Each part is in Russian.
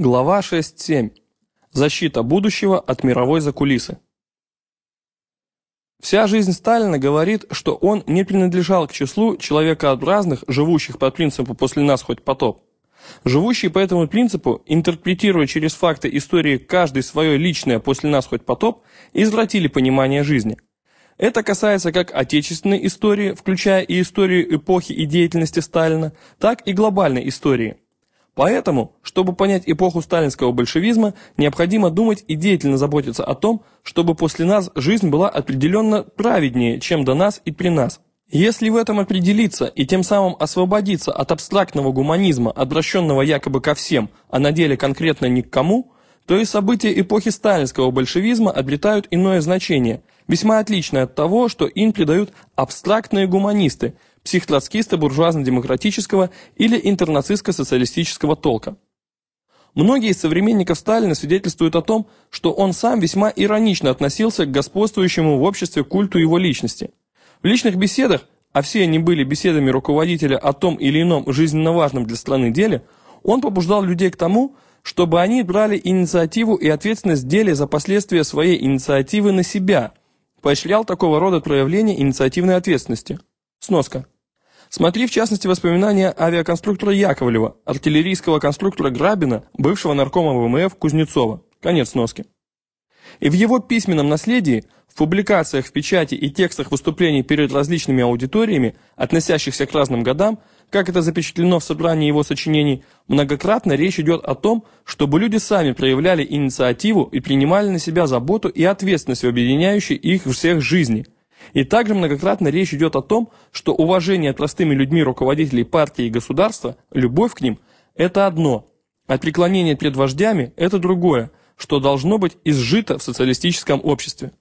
Глава 6.7. Защита будущего от мировой закулисы. Вся жизнь Сталина говорит, что он не принадлежал к числу человекообразных, живущих по принципу «после нас хоть потоп». Живущие по этому принципу, интерпретируя через факты истории каждый свое личное «после нас хоть потоп», извратили понимание жизни. Это касается как отечественной истории, включая и историю эпохи и деятельности Сталина, так и глобальной истории – Поэтому, чтобы понять эпоху сталинского большевизма, необходимо думать и деятельно заботиться о том, чтобы после нас жизнь была определенно праведнее, чем до нас и при нас. Если в этом определиться и тем самым освободиться от абстрактного гуманизма, обращенного якобы ко всем, а на деле конкретно ни к кому, то и события эпохи сталинского большевизма обретают иное значение, весьма отличное от того, что им придают абстрактные гуманисты – психтроцкиста буржуазно-демократического или интернацистско-социалистического толка. Многие из современников Сталина свидетельствуют о том, что он сам весьма иронично относился к господствующему в обществе культу его личности. В личных беседах, а все они были беседами руководителя о том или ином жизненно важном для страны деле, он побуждал людей к тому, чтобы они брали инициативу и ответственность деле за последствия своей инициативы на себя, поощрял такого рода проявления инициативной ответственности. Сноска. Смотри, в частности, воспоминания авиаконструктора Яковлева, артиллерийского конструктора Грабина, бывшего наркома ВМФ Кузнецова. Конец сноски. И в его письменном наследии, в публикациях в печати и текстах выступлений перед различными аудиториями, относящихся к разным годам, как это запечатлено в собрании его сочинений, многократно речь идет о том, чтобы люди сами проявляли инициативу и принимали на себя заботу и ответственность в объединяющей их всех жизни – и также многократно речь идет о том, что уважение простыми людьми руководителей партии и государства, любовь к ним – это одно, а преклонение перед вождями – это другое, что должно быть изжито в социалистическом обществе.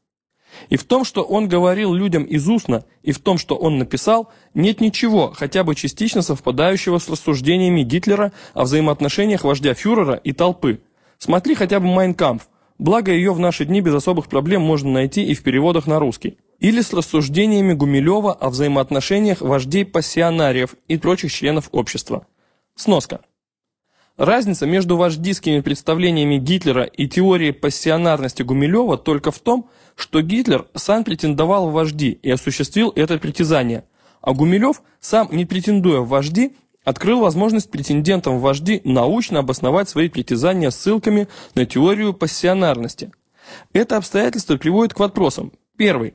И в том, что он говорил людям из устно, и в том, что он написал, нет ничего, хотя бы частично совпадающего с рассуждениями Гитлера о взаимоотношениях вождя фюрера и толпы. Смотри хотя бы «Майнкампф», благо ее в наши дни без особых проблем можно найти и в переводах на русский или с рассуждениями Гумилева о взаимоотношениях вождей-пассионариев и прочих членов общества. Сноска. Разница между вождистскими представлениями Гитлера и теорией пассионарности Гумилева только в том, что Гитлер сам претендовал в вожди и осуществил это притязание, а Гумилев, сам не претендуя в вожди, открыл возможность претендентам в вожди научно обосновать свои притязания ссылками на теорию пассионарности. Это обстоятельство приводит к вопросам. Первый.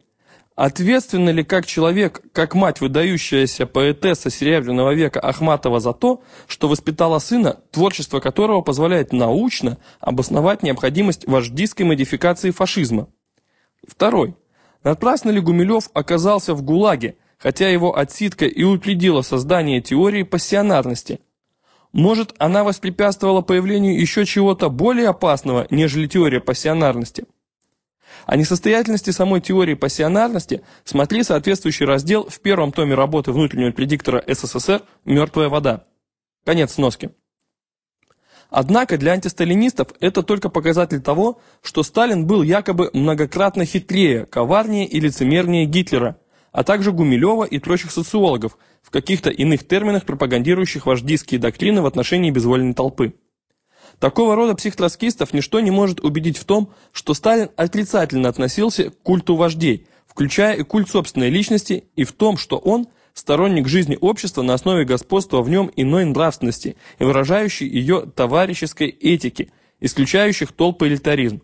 Ответственна ли как человек, как мать выдающаяся поэтесса Серебряного века Ахматова за то, что воспитала сына, творчество которого позволяет научно обосновать необходимость вождистской модификации фашизма? Второй. Напрасно ли Гумилев оказался в ГУЛАГе, хотя его отсидка и упредила создание теории пассионарности? Может, она воспрепятствовала появлению еще чего-то более опасного, нежели теория пассионарности? О несостоятельности самой теории пассионарности смотри соответствующий раздел в первом томе работы внутреннего предиктора СССР «Мертвая вода». Конец сноски. Однако для антисталинистов это только показатель того, что Сталин был якобы многократно хитрее, коварнее и лицемернее Гитлера, а также Гумилева и прочих социологов, в каких-то иных терминах пропагандирующих вождистские доктрины в отношении безвольной толпы. Такого рода психотроцкистов ничто не может убедить в том, что Сталин отрицательно относился к культу вождей, включая и культ собственной личности, и в том, что он – сторонник жизни общества на основе господства в нем иной нравственности и выражающий ее товарищеской этики, исключающих толпы элитаризм.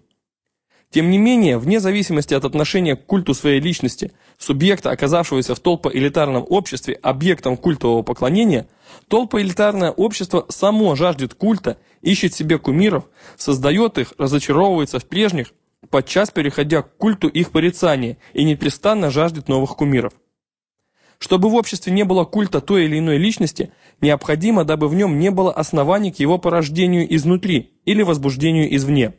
Тем не менее, вне зависимости от отношения к культу своей личности, субъекта, оказавшегося в толпоэлитарном обществе объектом культового поклонения, толпоэлитарное общество само жаждет культа, ищет себе кумиров, создает их, разочаровывается в прежних, подчас переходя к культу их порицания и непрестанно жаждет новых кумиров. Чтобы в обществе не было культа той или иной личности, необходимо, дабы в нем не было оснований к его порождению изнутри или возбуждению извне.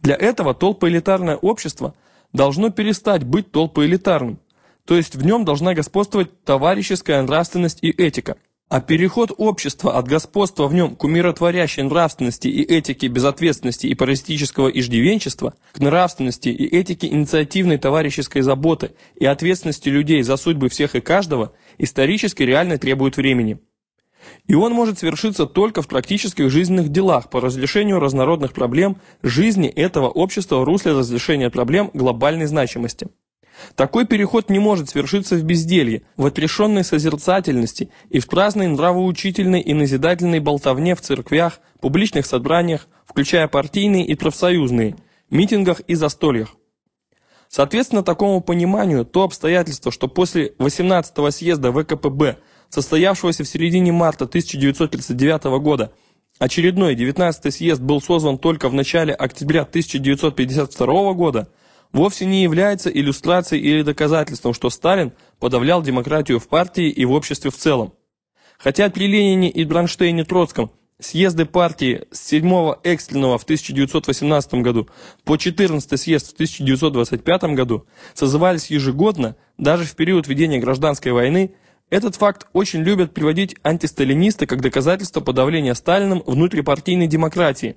Для этого толпоэлитарное общество должно перестать быть толпоэлитарным, то есть в нем должна господствовать товарищеская нравственность и этика. А переход общества от господства в нем к умиротворящей нравственности и этике безответственности и паразитического иждивенчества к нравственности и этике инициативной товарищеской заботы и ответственности людей за судьбы всех и каждого исторически реально требует времени. И он может совершиться только в практических жизненных делах по разрешению разнородных проблем жизни этого общества в русле разрешения проблем глобальной значимости. Такой переход не может свершиться в безделье, в отрешенной созерцательности и в праздной нравоучительной и назидательной болтовне в церквях, публичных собраниях, включая партийные и профсоюзные, митингах и застольях. Соответственно такому пониманию, то обстоятельство, что после 18-го съезда ВКПБ, состоявшегося в середине марта 1939 года, очередной 19-й съезд был созван только в начале октября 1952 года, вовсе не является иллюстрацией или доказательством, что Сталин подавлял демократию в партии и в обществе в целом. Хотя при Ленине и Бронштейне Троцком съезды партии с 7 экстренного в 1918 году по 14 съезд в 1925 году созывались ежегодно, даже в период ведения гражданской войны, этот факт очень любят приводить антисталинисты как доказательство подавления Сталиным внутрипартийной демократии.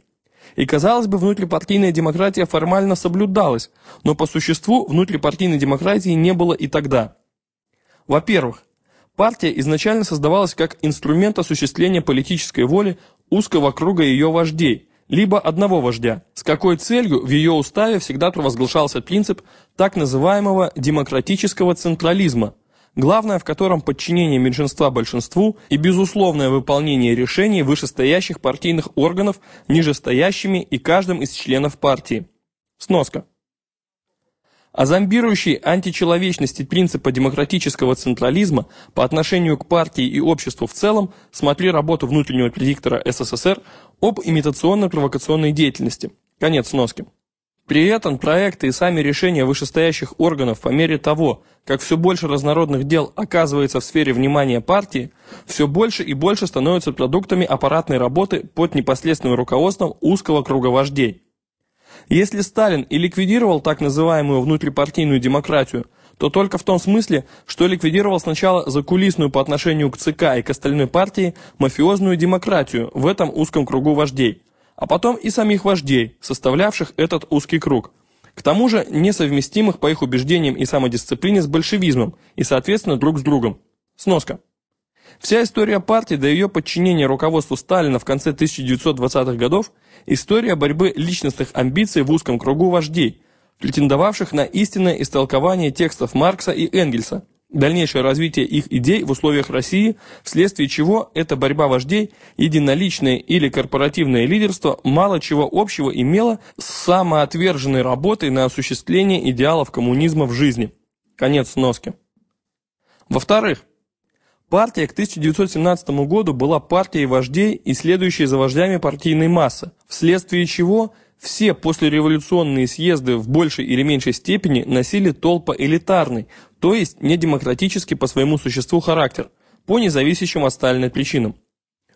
И казалось бы, внутрипартийная демократия формально соблюдалась, но по существу внутрипартийной демократии не было и тогда. Во-первых, Партия изначально создавалась как инструмент осуществления политической воли узкого круга ее вождей, либо одного вождя, с какой целью в ее уставе всегда провозглашался принцип так называемого демократического централизма, главное в котором подчинение меньшинства большинству и безусловное выполнение решений вышестоящих партийных органов нижестоящими и каждым из членов партии. Сноска. О зомбирующей античеловечности принципа демократического централизма по отношению к партии и обществу в целом смотри работу внутреннего предиктора СССР об имитационно-провокационной деятельности. Конец сноски. При этом проекты и сами решения вышестоящих органов по мере того, как все больше разнородных дел оказывается в сфере внимания партии, все больше и больше становятся продуктами аппаратной работы под непосредственным руководством узкого круга вождей. Если Сталин и ликвидировал так называемую внутрипартийную демократию, то только в том смысле, что ликвидировал сначала закулисную по отношению к ЦК и к остальной партии мафиозную демократию в этом узком кругу вождей, а потом и самих вождей, составлявших этот узкий круг. К тому же несовместимых по их убеждениям и самодисциплине с большевизмом и, соответственно, друг с другом. Сноска. Вся история партии до ее подчинения руководству Сталина в конце 1920-х годов – история борьбы личностных амбиций в узком кругу вождей, претендовавших на истинное истолкование текстов Маркса и Энгельса, дальнейшее развитие их идей в условиях России, вследствие чего эта борьба вождей, единоличное или корпоративное лидерство мало чего общего имело с самоотверженной работой на осуществление идеалов коммунизма в жизни. Конец сноски. Во-вторых, Партия к 1917 году была партией вождей и следующей за вождями партийной массы, вследствие чего все послереволюционные съезды в большей или меньшей степени носили толпо-элитарный, то есть недемократический по своему существу характер, по независящим от Сталина причинам.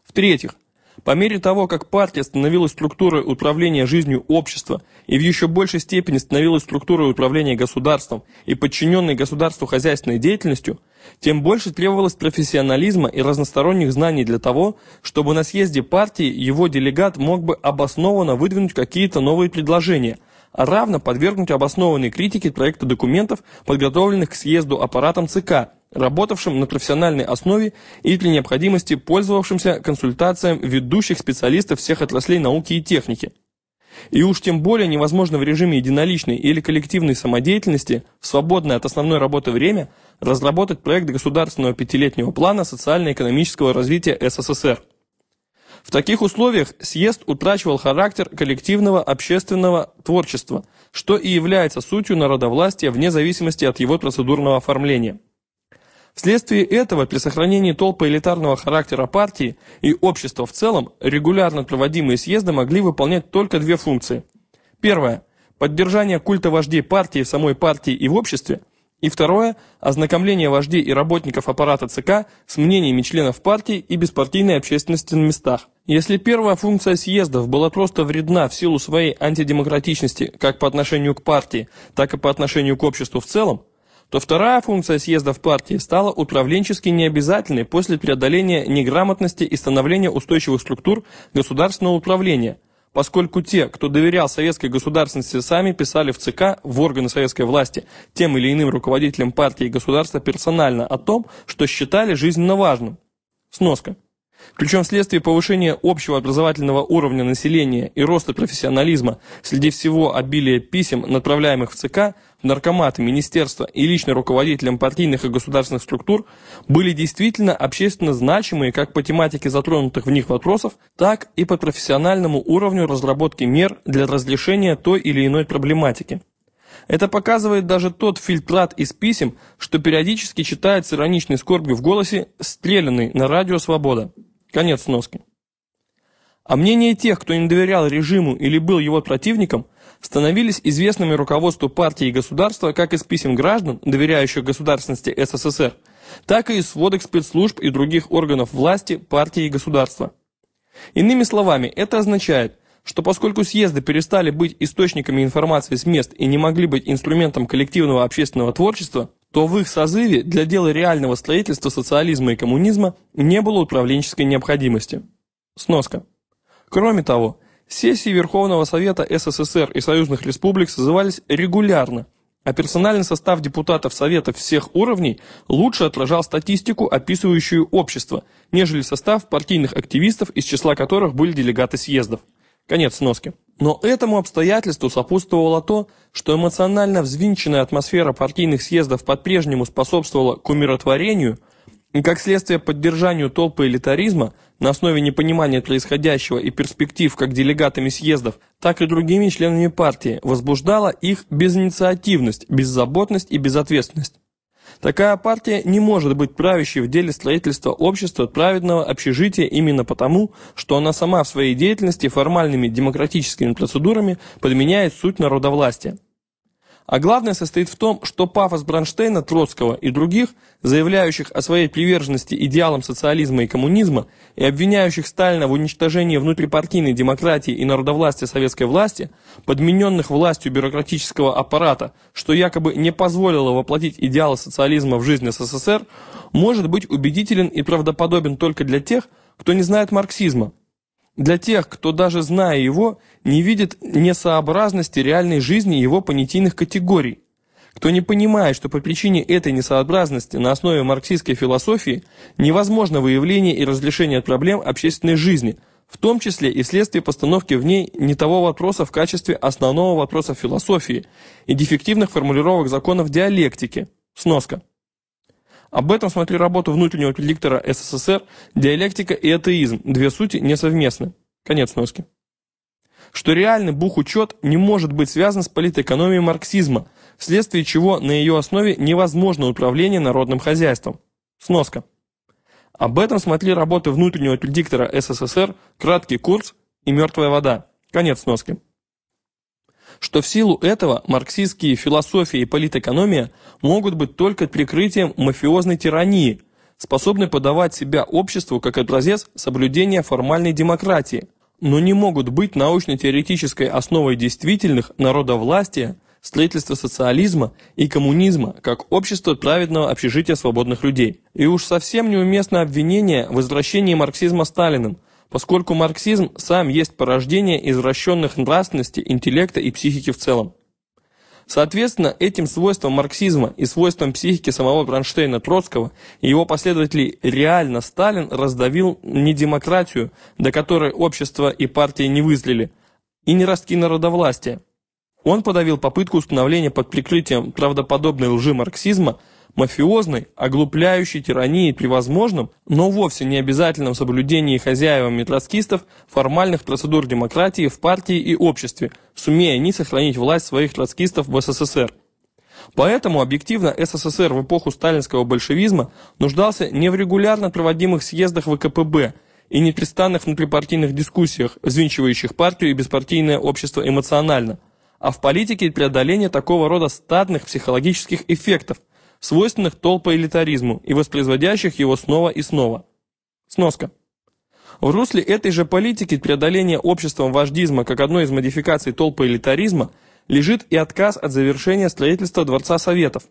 В-третьих, по мере того, как партия становилась структурой управления жизнью общества и в еще большей степени становилась структурой управления государством и подчиненной государству хозяйственной деятельностью, тем больше требовалось профессионализма и разносторонних знаний для того, чтобы на съезде партии его делегат мог бы обоснованно выдвинуть какие-то новые предложения, а равно подвергнуть обоснованной критике проекта документов, подготовленных к съезду аппаратом ЦК, работавшим на профессиональной основе и при необходимости пользовавшимся консультациям ведущих специалистов всех отраслей науки и техники. И уж тем более невозможно в режиме единоличной или коллективной самодеятельности в свободное от основной работы время разработать проект государственного пятилетнего плана социально-экономического развития СССР. В таких условиях съезд утрачивал характер коллективного общественного творчества, что и является сутью народовластия вне зависимости от его процедурного оформления. Вследствие этого, при сохранении толпы элитарного характера партии и общества в целом, регулярно проводимые съезды могли выполнять только две функции. Первое – поддержание культа вождей партии в самой партии и в обществе. И второе – ознакомление вождей и работников аппарата ЦК с мнениями членов партии и беспартийной общественности на местах. Если первая функция съездов была просто вредна в силу своей антидемократичности как по отношению к партии, так и по отношению к обществу в целом, то вторая функция съездов партии стала управленчески необязательной после преодоления неграмотности и становления устойчивых структур государственного управления, поскольку те, кто доверял советской государственности, сами писали в ЦК, в органы советской власти, тем или иным руководителям партии и государства персонально о том, что считали жизненно важным. Сноска. Причем вследствие повышения общего образовательного уровня населения и роста профессионализма среди всего обилия писем, направляемых в ЦК, в наркоматы, министерства и лично руководителям партийных и государственных структур, были действительно общественно значимые как по тематике затронутых в них вопросов, так и по профессиональному уровню разработки мер для разрешения той или иной проблематики. Это показывает даже тот фильтрат из писем, что периодически читает с ироничной скорбью в голосе «Стрелянный на радио «Свобода». Конец сноски. А мнения тех, кто не доверял режиму или был его противником, становились известными руководству партии и государства как из писем граждан, доверяющих государственности СССР, так и из сводок спецслужб и других органов власти, партии и государства. Иными словами, это означает, что поскольку съезды перестали быть источниками информации с мест и не могли быть инструментом коллективного общественного творчества, то в их созыве для дела реального строительства социализма и коммунизма не было управленческой необходимости. Сноска. Кроме того, сессии Верховного Совета СССР и союзных республик созывались регулярно, а персональный состав депутатов Совета всех уровней лучше отражал статистику, описывающую общество, нежели состав партийных активистов, из числа которых были делегаты съездов. Конец сноски. Но этому обстоятельству сопутствовало то, что эмоционально взвинченная атмосфера партийных съездов по-прежнему способствовала к умиротворению и, как следствие, поддержанию толпы элитаризма на основе непонимания происходящего и перспектив как делегатами съездов, так и другими членами партии, возбуждала их безинициативность, беззаботность и безответственность. Такая партия не может быть правящей в деле строительства общества праведного общежития именно потому, что она сама в своей деятельности формальными демократическими процедурами подменяет суть народовластия. А главное состоит в том, что пафос Бронштейна, Троцкого и других, заявляющих о своей приверженности идеалам социализма и коммунизма и обвиняющих Сталина в уничтожении внутрипартийной демократии и народовластия советской власти, подмененных властью бюрократического аппарата, что якобы не позволило воплотить идеалы социализма в жизнь СССР, может быть убедителен и правдоподобен только для тех, кто не знает марксизма, для тех, кто даже зная его, не видит несообразности реальной жизни его понятийных категорий, кто не понимает, что по причине этой несообразности на основе марксистской философии невозможно выявление и разрешение проблем общественной жизни, в том числе и вследствие постановки в ней не того вопроса в качестве основного вопроса философии и дефективных формулировок законов диалектики. Сноска. Об этом смотри работу внутреннего предиктора СССР «Диалектика и атеизм. Две сути несовместны». Конец носки. Что реальный бухучет не может быть связан с политэкономией марксизма, вследствие чего на ее основе невозможно управление народным хозяйством. Сноска. Об этом смотри работы внутреннего предиктора СССР «Краткий курс» и «Мертвая вода». Конец сноски что в силу этого марксистские философия и политэкономия могут быть только прикрытием мафиозной тирании, способной подавать себя обществу как образец соблюдения формальной демократии, но не могут быть научно-теоретической основой действительных народовластия, строительства социализма и коммунизма как общества праведного общежития свободных людей. И уж совсем неуместно обвинение в возвращении марксизма Сталиным – поскольку марксизм сам есть порождение извращенных нравственности, интеллекта и психики в целом. Соответственно, этим свойством марксизма и свойством психики самого Бронштейна Троцкого и его последователей реально Сталин раздавил не демократию, до которой общество и партии не вызрели, и не ростки народовластия. Он подавил попытку установления под прикрытием правдоподобной лжи марксизма – мафиозной, оглупляющей тирании при возможном, но вовсе не обязательном соблюдении хозяевами троцкистов формальных процедур демократии в партии и обществе, сумея они сохранить власть своих троцкистов в СССР. Поэтому объективно СССР в эпоху сталинского большевизма нуждался не в регулярно проводимых съездах ВКПБ и непрестанных внутрипартийных дискуссиях, взвинчивающих партию и беспартийное общество эмоционально, а в политике преодоления такого рода статных психологических эффектов – свойственных толпоэлитаризму и воспроизводящих его снова и снова. Сноска. В русле этой же политики преодоления обществом вождизма как одной из модификаций толпоэлитаризма лежит и отказ от завершения строительства Дворца Советов.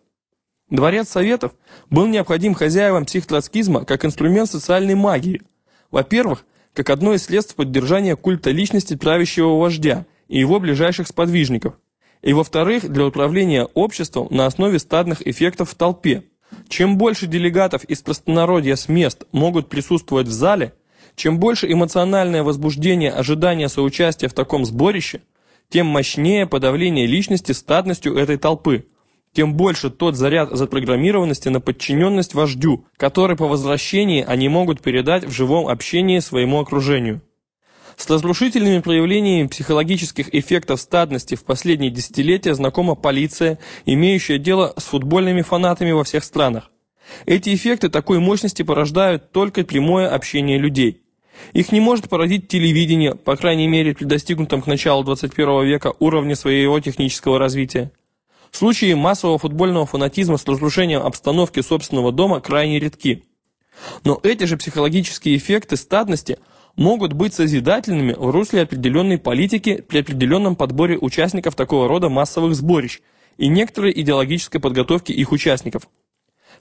Дворец Советов был необходим хозяевам психтроцкизма как инструмент социальной магии. Во-первых, как одно из средств поддержания культа личности правящего вождя и его ближайших сподвижников – и во-вторых, для управления обществом на основе стадных эффектов в толпе. Чем больше делегатов из простонародья с мест могут присутствовать в зале, Чем больше эмоциональное возбуждение ожидания соучастия в таком сборище, тем мощнее подавление личности стадностью этой толпы, тем больше тот заряд запрограммированности на подчиненность вождю, который по возвращении они могут передать в живом общении своему окружению. С разрушительными проявлениями психологических эффектов стадности в последние десятилетия знакома полиция, имеющая дело с футбольными фанатами во всех странах. Эти эффекты такой мощности порождают только прямое общение людей. Их не может породить телевидение, по крайней мере при достигнутом к началу 21 века уровне своего технического развития. Случаи массового футбольного фанатизма с разрушением обстановки собственного дома крайне редки. Но эти же психологические эффекты стадности могут быть созидательными в русле определенной политики при определенном подборе участников такого рода массовых сборищ и некоторой идеологической подготовки их участников.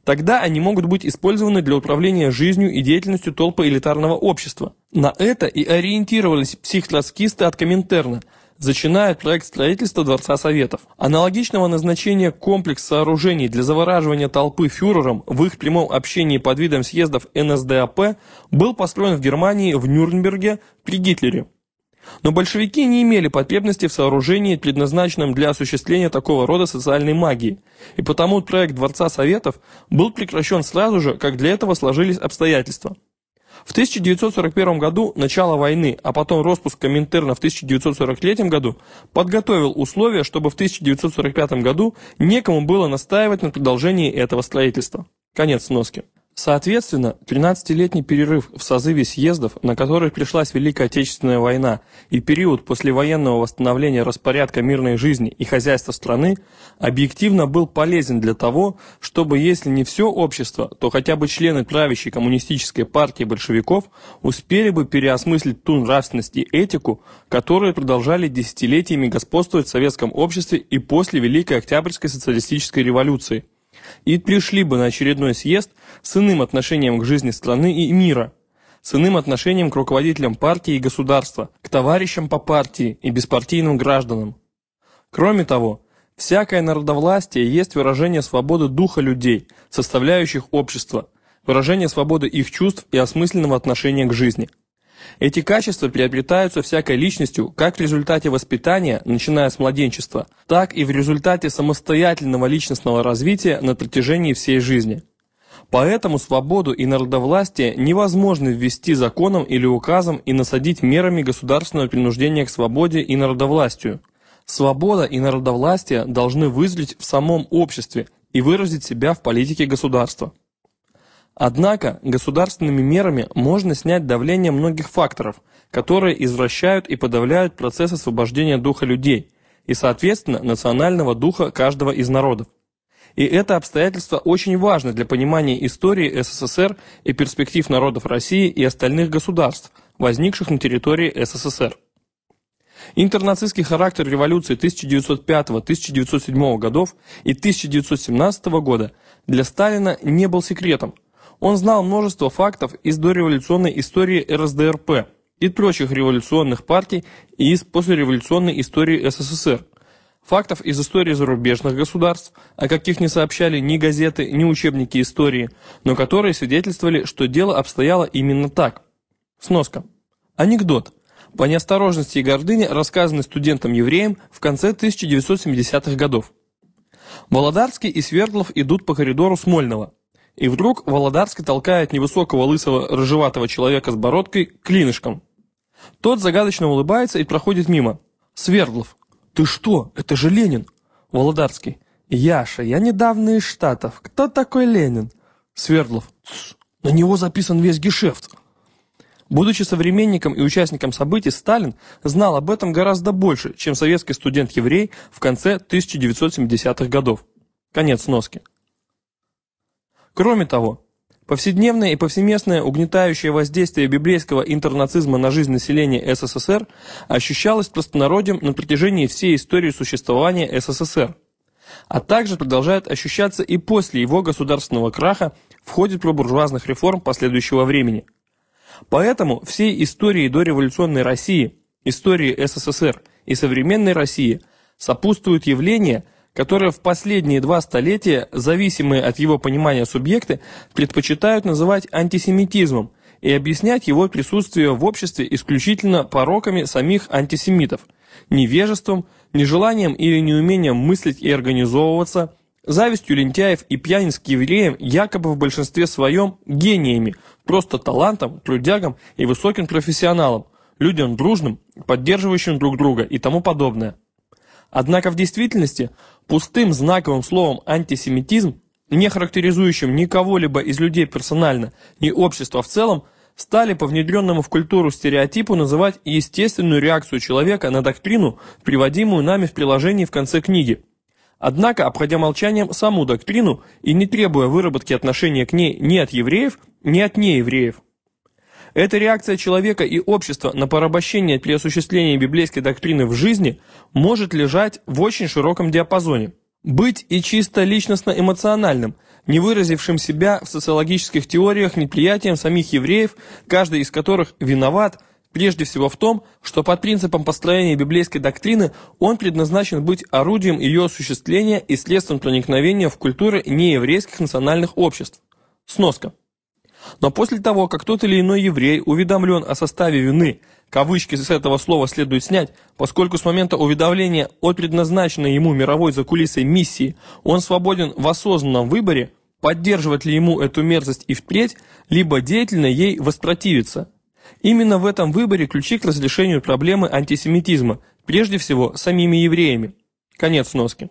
Тогда они могут быть использованы для управления жизнью и деятельностью толпы элитарного общества. На это и ориентировались психтроцкисты от Коминтерна – зачинает проект строительства Дворца Советов. Аналогичного назначения комплекс сооружений для завораживания толпы фюрером в их прямом общении под видом съездов НСДАП был построен в Германии в Нюрнберге при Гитлере. Но большевики не имели потребности в сооружении, предназначенном для осуществления такого рода социальной магии, и потому проект Дворца Советов был прекращен сразу же, как для этого сложились обстоятельства. В 1941 году начало войны, а потом распуск Коминтерна в 1943 году подготовил условия, чтобы в 1945 году некому было настаивать на продолжении этого строительства. Конец сноски. Соответственно, 13-летний перерыв в созыве съездов, на который пришлась Великая Отечественная война, и период послевоенного восстановления распорядка мирной жизни и хозяйства страны, объективно был полезен для того, чтобы, если не все общество, то хотя бы члены правящей коммунистической партии большевиков успели бы переосмыслить ту нравственность и этику, которые продолжали десятилетиями господствовать в советском обществе и после Великой Октябрьской социалистической революции и пришли бы на очередной съезд с иным отношением к жизни страны и мира, с иным отношением к руководителям партии и государства, к товарищам по партии и беспартийным гражданам. Кроме того, всякое народовластие есть выражение свободы духа людей, составляющих общество, выражение свободы их чувств и осмысленного отношения к жизни – эти качества приобретаются всякой личностью как в результате воспитания, начиная с младенчества, так и в результате самостоятельного личностного развития на протяжении всей жизни. Поэтому свободу и народовластие невозможно ввести законом или указом и насадить мерами государственного принуждения к свободе и народовластию. Свобода и народовластие должны вызреть в самом обществе и выразить себя в политике государства. Однако государственными мерами можно снять давление многих факторов, которые извращают и подавляют процесс освобождения духа людей и, соответственно, национального духа каждого из народов. И это обстоятельство очень важно для понимания истории СССР и перспектив народов России и остальных государств, возникших на территории СССР. Интернацистский характер революции 1905-1907 годов и 1917 года для Сталина не был секретом – он знал множество фактов из дореволюционной истории РСДРП и прочих революционных партий и из послереволюционной истории СССР. Фактов из истории зарубежных государств, о каких не сообщали ни газеты, ни учебники истории, но которые свидетельствовали, что дело обстояло именно так. Сноска. Анекдот. По неосторожности и гордыне, рассказанный студентам-евреям в конце 1970-х годов. Володарский и Свердлов идут по коридору Смольного. И вдруг Володарский толкает невысокого лысого рыжеватого человека с бородкой клинышком. Тот загадочно улыбается и проходит мимо. Свердлов. «Ты что? Это же Ленин!» Володарский. «Яша, я недавно из Штатов. Кто такой Ленин?» Свердлов. На него записан весь гешефт. Будучи современником и участником событий, Сталин знал об этом гораздо больше, чем советский студент-еврей в конце 1970-х годов. Конец сноски. Кроме того, повседневное и повсеместное угнетающее воздействие библейского интернацизма на жизнь населения СССР ощущалось простонародьем на протяжении всей истории существования СССР, а также продолжает ощущаться и после его государственного краха в ходе пробуржуазных реформ последующего времени. Поэтому всей истории дореволюционной России, истории СССР и современной России сопутствуют явления – которые в последние два столетия, зависимые от его понимания субъекты, предпочитают называть антисемитизмом и объяснять его присутствие в обществе исключительно пороками самих антисемитов, невежеством, нежеланием или неумением мыслить и организовываться, завистью лентяев и пьяниц к евреям якобы в большинстве своем гениями, просто талантом, трудягам и высоким профессионалам, людям дружным, поддерживающим друг друга и тому подобное. Однако в действительности пустым знаковым словом антисемитизм, не характеризующим ни кого-либо из людей персонально, ни общества в целом, стали по внедренному в культуру стереотипу называть естественную реакцию человека на доктрину, приводимую нами в приложении в конце книги. Однако, обходя молчанием саму доктрину и не требуя выработки отношения к ней ни от евреев, ни от неевреев. Эта реакция человека и общества на порабощение при осуществлении библейской доктрины в жизни может лежать в очень широком диапазоне. Быть и чисто личностно-эмоциональным, не выразившим себя в социологических теориях неприятием самих евреев, каждый из которых виноват прежде всего в том, что под принципом построения библейской доктрины он предназначен быть орудием ее осуществления и следствием проникновения в культуры нееврейских национальных обществ. Сноска. Но после того, как тот или иной еврей уведомлен о составе вины, кавычки с этого слова следует снять, поскольку с момента уведомления о предназначенной ему мировой закулисой миссии он свободен в осознанном выборе, поддерживать ли ему эту мерзость и впредь, либо деятельно ей воспротивиться. Именно в этом выборе ключи к разрешению проблемы антисемитизма, прежде всего самими евреями. Конец сноски.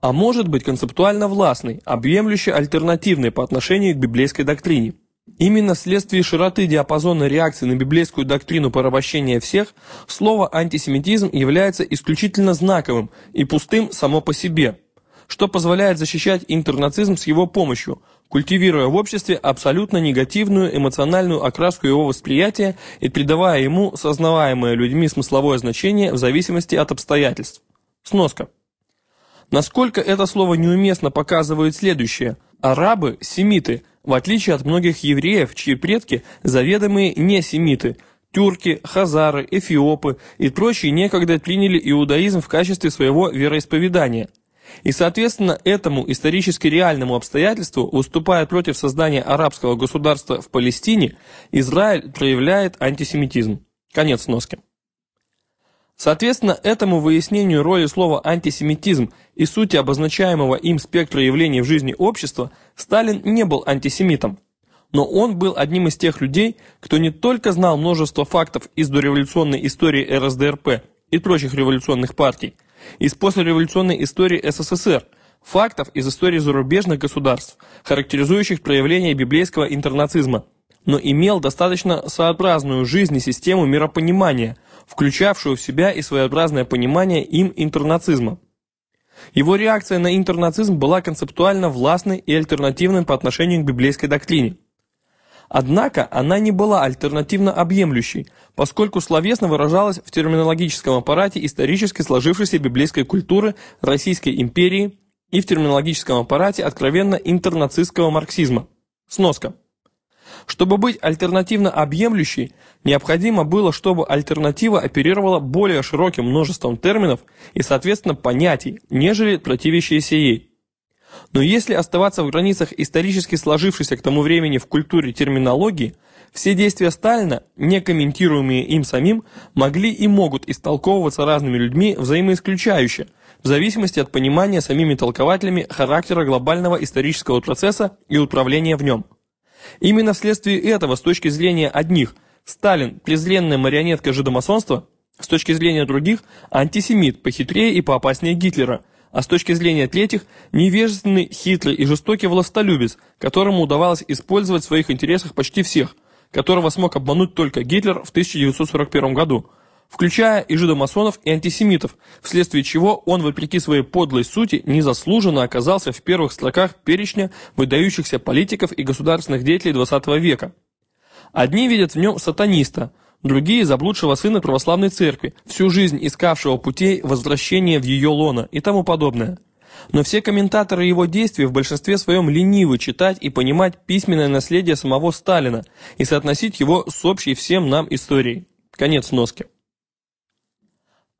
А может быть концептуально властный, объемлющий альтернативный по отношению к библейской доктрине. Именно вследствие широты диапазона реакции на библейскую доктрину порабощения всех, слово «антисемитизм» является исключительно знаковым и пустым само по себе, что позволяет защищать интернацизм с его помощью, культивируя в обществе абсолютно негативную эмоциональную окраску его восприятия и придавая ему сознаваемое людьми смысловое значение в зависимости от обстоятельств. Сноска. Насколько это слово неуместно показывает следующее. Арабы – семиты – в отличие от многих евреев, чьи предки заведомые не семиты, тюрки, хазары, эфиопы и прочие некогда приняли иудаизм в качестве своего вероисповедания. И соответственно этому исторически реальному обстоятельству, выступая против создания арабского государства в Палестине, Израиль проявляет антисемитизм. Конец носки. Соответственно, этому выяснению роли слова «антисемитизм» и сути обозначаемого им спектра явлений в жизни общества, Сталин не был антисемитом. Но он был одним из тех людей, кто не только знал множество фактов из дореволюционной истории РСДРП и прочих революционных партий, из послереволюционной истории СССР, фактов из истории зарубежных государств, характеризующих проявление библейского интернацизма, но имел достаточно сообразную жизнь и систему миропонимания – включавшую в себя и своеобразное понимание им интернацизма. Его реакция на интернацизм была концептуально властной и альтернативной по отношению к библейской доктрине. Однако она не была альтернативно объемлющей, поскольку словесно выражалась в терминологическом аппарате исторически сложившейся библейской культуры Российской империи и в терминологическом аппарате откровенно интернацистского марксизма. Сноска. Чтобы быть альтернативно объемлющей, необходимо было, чтобы альтернатива оперировала более широким множеством терминов и, соответственно, понятий, нежели противящиеся ей. Но если оставаться в границах исторически сложившейся к тому времени в культуре терминологии, все действия Сталина, не комментируемые им самим, могли и могут истолковываться разными людьми взаимоисключающе, в зависимости от понимания самими толкователями характера глобального исторического процесса и управления в нем. Именно вследствие этого, с точки зрения одних, Сталин – презренная марионетка жидомасонства, с точки зрения других – антисемит, похитрее и поопаснее Гитлера, а с точки зрения третьих – невежественный, хитрый и жестокий властолюбец, которому удавалось использовать в своих интересах почти всех, которого смог обмануть только Гитлер в 1941 году – включая и жидомасонов, и антисемитов, вследствие чего он, вопреки своей подлой сути, незаслуженно оказался в первых строках перечня выдающихся политиков и государственных деятелей XX века. Одни видят в нем сатаниста, другие – заблудшего сына православной церкви, всю жизнь искавшего путей возвращения в ее лоно и тому подобное. Но все комментаторы его действий в большинстве своем ленивы читать и понимать письменное наследие самого Сталина и соотносить его с общей всем нам историей. Конец носки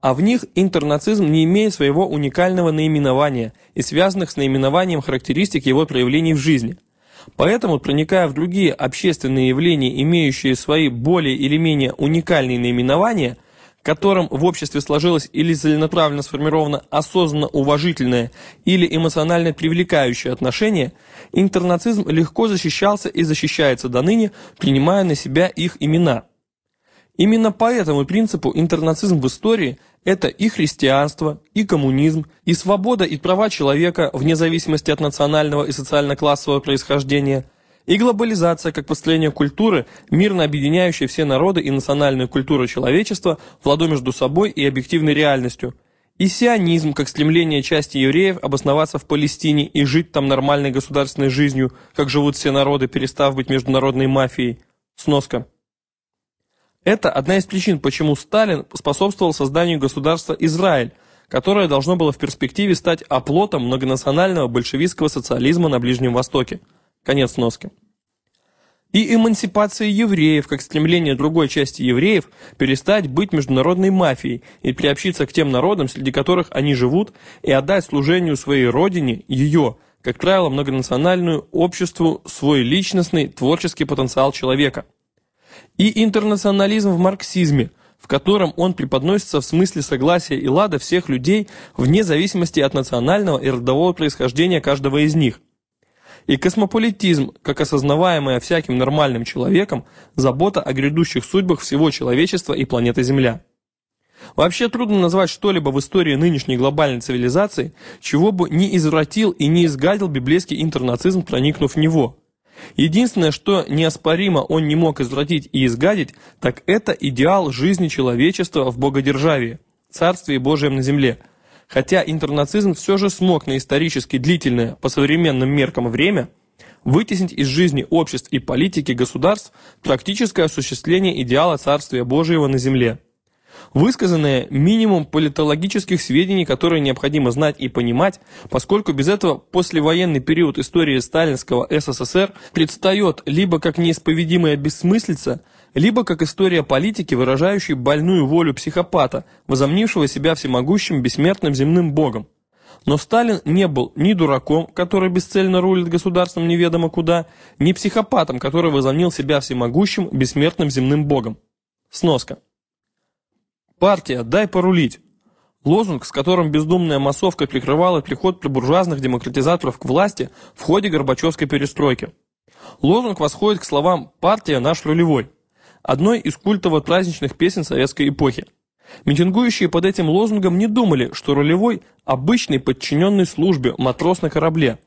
а в них интернацизм не имеет своего уникального наименования и связанных с наименованием характеристик его проявлений в жизни. Поэтому, проникая в другие общественные явления, имеющие свои более или менее уникальные наименования, которым в обществе сложилось или целенаправленно сформировано осознанно уважительное или эмоционально привлекающее отношение, интернацизм легко защищался и защищается до ныне, принимая на себя их имена. Именно по этому принципу интернацизм в истории – это и христианство, и коммунизм, и свобода и права человека вне зависимости от национального и социально-классового происхождения, и глобализация как построение культуры, мирно объединяющей все народы и национальную культуру человечества в ладу между собой и объективной реальностью, и сионизм как стремление части евреев обосноваться в Палестине и жить там нормальной государственной жизнью, как живут все народы, перестав быть международной мафией. Сноска. Это одна из причин, почему Сталин способствовал созданию государства Израиль, которое должно было в перспективе стать оплотом многонационального большевистского социализма на Ближнем Востоке. Конец носки. И эмансипация евреев, как стремление другой части евреев перестать быть международной мафией и приобщиться к тем народам, среди которых они живут, и отдать служению своей родине, ее, как правило, многонациональную обществу, свой личностный, творческий потенциал человека – и интернационализм в марксизме, в котором он преподносится в смысле согласия и лада всех людей вне зависимости от национального и родового происхождения каждого из них. И космополитизм, как осознаваемая всяким нормальным человеком, забота о грядущих судьбах всего человечества и планеты Земля. Вообще трудно назвать что-либо в истории нынешней глобальной цивилизации, чего бы не извратил и не изгадил библейский интернацизм, проникнув в него – Единственное, что неоспоримо он не мог извратить и изгадить, так это идеал жизни человечества в богодержавии, царстве Божьем на земле. Хотя интернацизм все же смог на исторически длительное, по современным меркам, время вытеснить из жизни обществ и политики государств практическое осуществление идеала царствия Божьего на земле. Высказанное минимум политологических сведений, которые необходимо знать и понимать, поскольку без этого послевоенный период истории сталинского СССР предстает либо как неисповедимая бессмыслица, либо как история политики, выражающей больную волю психопата, возомнившего себя всемогущим бессмертным земным богом. Но Сталин не был ни дураком, который бесцельно рулит государством неведомо куда, ни психопатом, который возомнил себя всемогущим бессмертным земным богом. Сноска. «Партия, дай порулить!» Лозунг, с которым бездумная массовка прикрывала приход прибуржуазных демократизаторов к власти в ходе Горбачевской перестройки. Лозунг восходит к словам «Партия наш рулевой», одной из культово-праздничных песен советской эпохи. Митингующие под этим лозунгом не думали, что рулевой – обычный подчиненный службе матрос на корабле,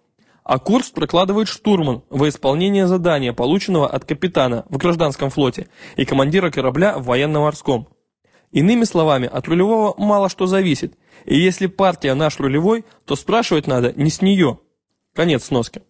а курс прокладывает штурман во исполнение задания, полученного от капитана в гражданском флоте и командира корабля в военно-морском. Иными словами, от рулевого мало что зависит, и если партия наш рулевой, то спрашивать надо не с нее. Конец сноски.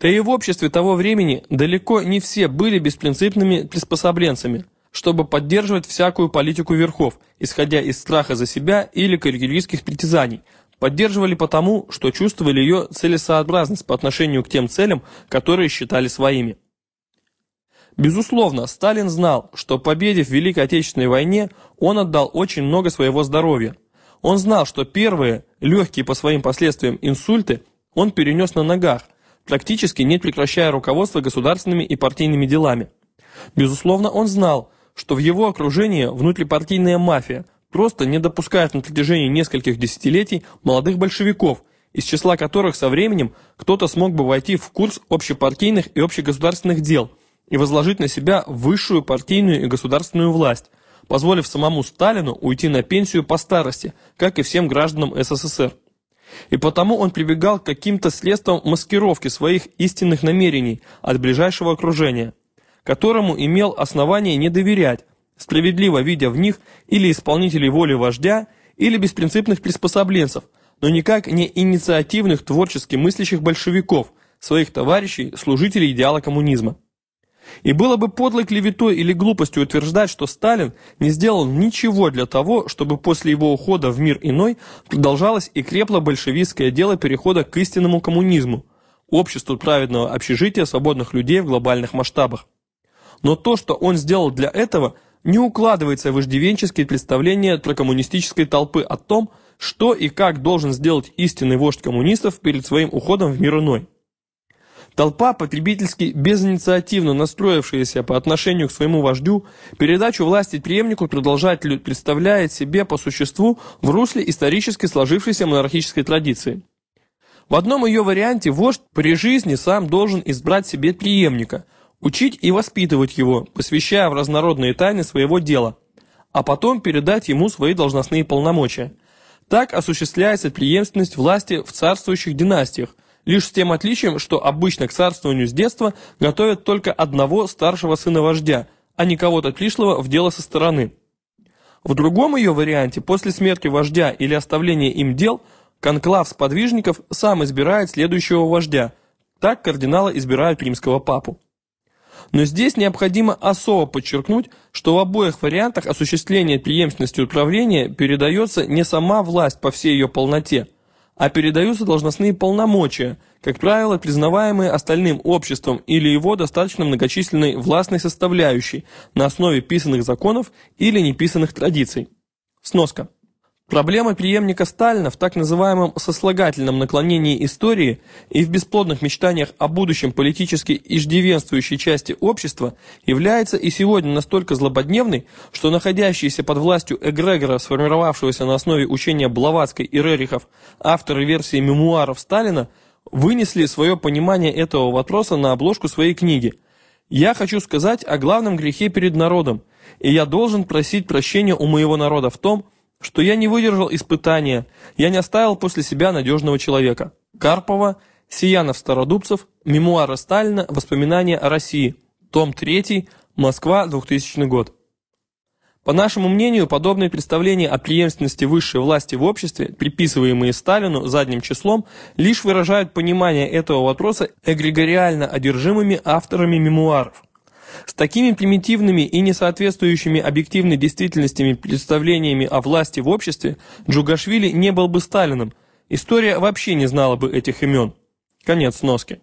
Да и в обществе того времени далеко не все были беспринципными приспособленцами, чтобы поддерживать всякую политику верхов, исходя из страха за себя или карьеристских притязаний, поддерживали потому, что чувствовали ее целесообразность по отношению к тем целям, которые считали своими. Безусловно, Сталин знал, что победе в Великой Отечественной войне он отдал очень много своего здоровья. Он знал, что первые, легкие по своим последствиям инсульты, он перенес на ногах, практически не прекращая руководство государственными и партийными делами. Безусловно, он знал, что в его окружении внутрипартийная мафия просто не допускает на протяжении нескольких десятилетий молодых большевиков, из числа которых со временем кто-то смог бы войти в курс общепартийных и общегосударственных дел – и возложить на себя высшую партийную и государственную власть, позволив самому Сталину уйти на пенсию по старости, как и всем гражданам СССР. И потому он прибегал к каким-то средствам маскировки своих истинных намерений от ближайшего окружения, которому имел основание не доверять, справедливо видя в них или исполнителей воли вождя, или беспринципных приспособленцев, но никак не инициативных творчески мыслящих большевиков, своих товарищей, служителей идеала коммунизма. И было бы подлой клеветой или глупостью утверждать, что Сталин не сделал ничего для того, чтобы после его ухода в мир иной продолжалось и крепло большевистское дело перехода к истинному коммунизму, обществу праведного общежития свободных людей в глобальных масштабах. Но то, что он сделал для этого, не укладывается в иждивенческие представления прокоммунистической толпы о том, что и как должен сделать истинный вождь коммунистов перед своим уходом в мир иной. Толпа, потребительски безинициативно настроившаяся по отношению к своему вождю, передачу власти преемнику продолжателю представляет себе по существу в русле исторически сложившейся монархической традиции. В одном ее варианте вождь при жизни сам должен избрать себе преемника, учить и воспитывать его, посвящая в разнородные тайны своего дела, а потом передать ему свои должностные полномочия. Так осуществляется преемственность власти в царствующих династиях – лишь с тем отличием, что обычно к царствованию с детства готовят только одного старшего сына вождя, а не кого-то пришлого в дело со стороны. В другом ее варианте, после смерти вождя или оставления им дел, конклав сподвижников сам избирает следующего вождя, так кардиналы избирают римского папу. Но здесь необходимо особо подчеркнуть, что в обоих вариантах осуществление преемственности управления передается не сама власть по всей ее полноте – а передаются должностные полномочия, как правило, признаваемые остальным обществом или его достаточно многочисленной властной составляющей на основе писанных законов или неписанных традиций. Сноска. Проблема преемника Сталина в так называемом сослагательном наклонении истории и в бесплодных мечтаниях о будущем политически иждивенствующей части общества является и сегодня настолько злободневной, что находящиеся под властью эгрегора, сформировавшегося на основе учения Блаватской и Рерихов, авторы версии мемуаров Сталина, вынесли свое понимание этого вопроса на обложку своей книги. «Я хочу сказать о главном грехе перед народом, и я должен просить прощения у моего народа в том, что я не выдержал испытания, я не оставил после себя надежного человека. Карпова, Сиянов-Стародубцев, Мемуары Сталина, Воспоминания о России, том 3, Москва, 2000 год. По нашему мнению, подобные представления о преемственности высшей власти в обществе, приписываемые Сталину задним числом, лишь выражают понимание этого вопроса эгрегориально одержимыми авторами мемуаров. С такими примитивными и несоответствующими объективной действительностями представлениями о власти в обществе Джугашвили не был бы Сталиным. История вообще не знала бы этих имен. Конец сноски.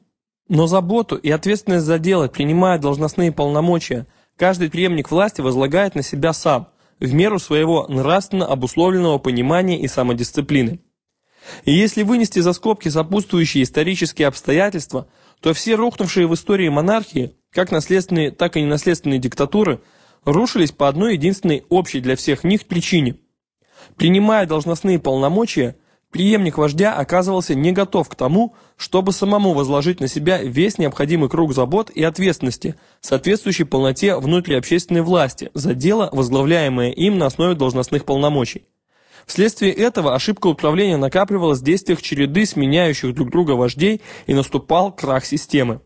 Но заботу и ответственность за дело, принимая должностные полномочия, каждый преемник власти возлагает на себя сам, в меру своего нравственно обусловленного понимания и самодисциплины. И если вынести за скобки сопутствующие исторические обстоятельства, то все рухнувшие в истории монархии как наследственные, так и ненаследственные диктатуры рушились по одной единственной общей для всех них причине. Принимая должностные полномочия, преемник вождя оказывался не готов к тому, чтобы самому возложить на себя весь необходимый круг забот и ответственности, соответствующий полноте внутриобщественной власти за дело, возглавляемое им на основе должностных полномочий. Вследствие этого ошибка управления накапливалась в действиях череды сменяющих друг друга вождей и наступал крах системы.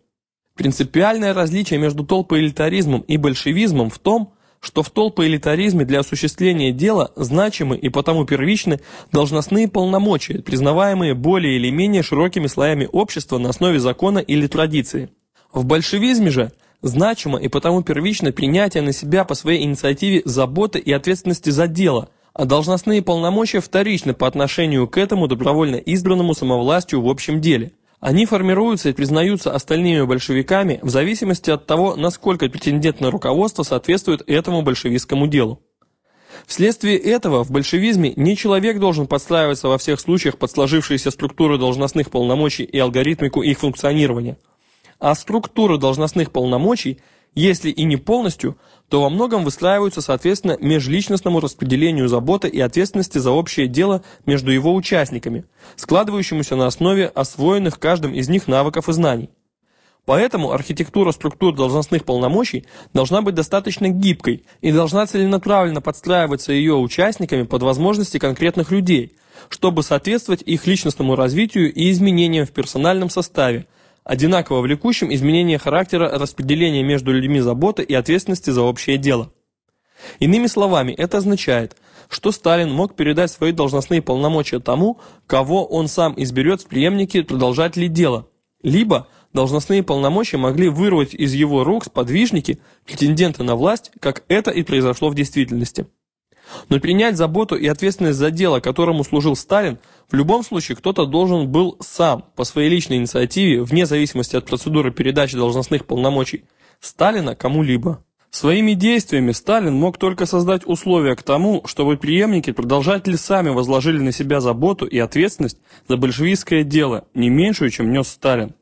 Принципиальное различие между толпоэлитаризмом и большевизмом в том, что в толпоэлитаризме для осуществления дела значимы и потому первичны должностные полномочия, признаваемые более или менее широкими слоями общества на основе закона или традиции. В большевизме же значимо и потому первично принятие на себя по своей инициативе заботы и ответственности за дело, а должностные полномочия вторичны по отношению к этому добровольно избранному самовластью в общем деле. Они формируются и признаются остальными большевиками в зависимости от того, насколько претендент на руководство соответствует этому большевистскому делу. Вследствие этого в большевизме не человек должен подстраиваться во всех случаях под сложившиеся структуры должностных полномочий и алгоритмику их функционирования, а структуры должностных полномочий – если и не полностью, то во многом выстраиваются соответственно межличностному распределению заботы и ответственности за общее дело между его участниками, складывающемуся на основе освоенных каждым из них навыков и знаний. Поэтому архитектура структур должностных полномочий должна быть достаточно гибкой и должна целенаправленно подстраиваться ее участниками под возможности конкретных людей, чтобы соответствовать их личностному развитию и изменениям в персональном составе, одинаково влекущим изменение характера распределения между людьми заботы и ответственности за общее дело. Иными словами, это означает, что Сталин мог передать свои должностные полномочия тому, кого он сам изберет в преемнике продолжателей дела, либо должностные полномочия могли вырвать из его рук сподвижники, претенденты на власть, как это и произошло в действительности. Но принять заботу и ответственность за дело, которому служил Сталин, в любом случае кто-то должен был сам, по своей личной инициативе, вне зависимости от процедуры передачи должностных полномочий, Сталина кому-либо. Своими действиями Сталин мог только создать условия к тому, чтобы преемники-продолжатели сами возложили на себя заботу и ответственность за большевистское дело, не меньшую, чем нес Сталин.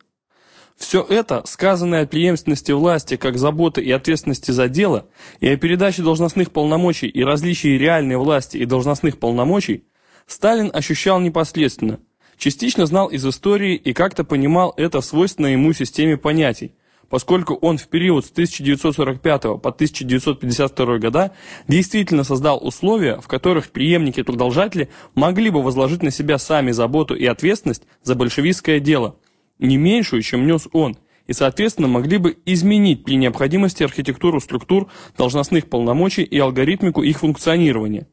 Все это, сказанное о преемственности власти как заботы и ответственности за дело, и о передаче должностных полномочий и различии реальной власти и должностных полномочий, Сталин ощущал непосредственно, частично знал из истории и как-то понимал это в свойственной ему системе понятий, поскольку он в период с 1945 по 1952 года действительно создал условия, в которых преемники-продолжатели могли бы возложить на себя сами заботу и ответственность за большевистское дело – не меньшую, чем нес он, и, соответственно, могли бы изменить при необходимости архитектуру структур должностных полномочий и алгоритмику их функционирования.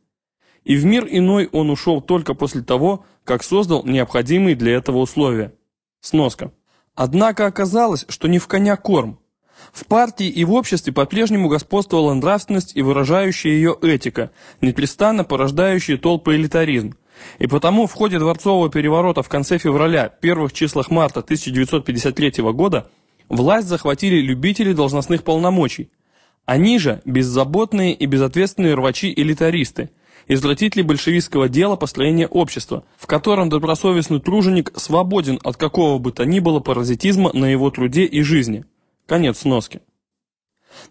И в мир иной он ушел только после того, как создал необходимые для этого условия. Сноска. Однако оказалось, что не в коня корм. В партии и в обществе по-прежнему господствовала нравственность и выражающая ее этика, непрестанно порождающая толпы элитаризм, и потому в ходе дворцового переворота в конце февраля, первых числах марта 1953 года, власть захватили любители должностных полномочий. Они же беззаботные и безответственные рвачи-элитаристы, извратители большевистского дела построения общества, в котором добросовестный труженик свободен от какого бы то ни было паразитизма на его труде и жизни. Конец сноски.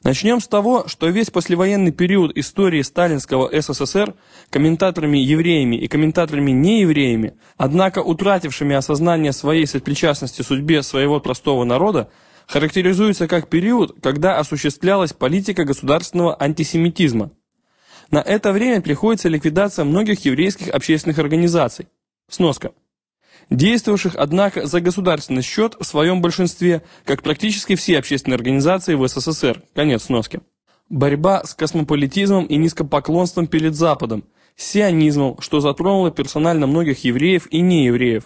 Начнем с того, что весь послевоенный период истории сталинского СССР комментаторами-евреями и комментаторами-неевреями, однако утратившими осознание своей сопричастности судьбе своего простого народа, характеризуется как период, когда осуществлялась политика государственного антисемитизма. На это время приходится ликвидация многих еврейских общественных организаций. Сноска действовавших, однако, за государственный счет в своем большинстве, как практически все общественные организации в СССР. Конец сноски. Борьба с космополитизмом и низкопоклонством перед Западом, сионизмом, что затронуло персонально многих евреев и неевреев.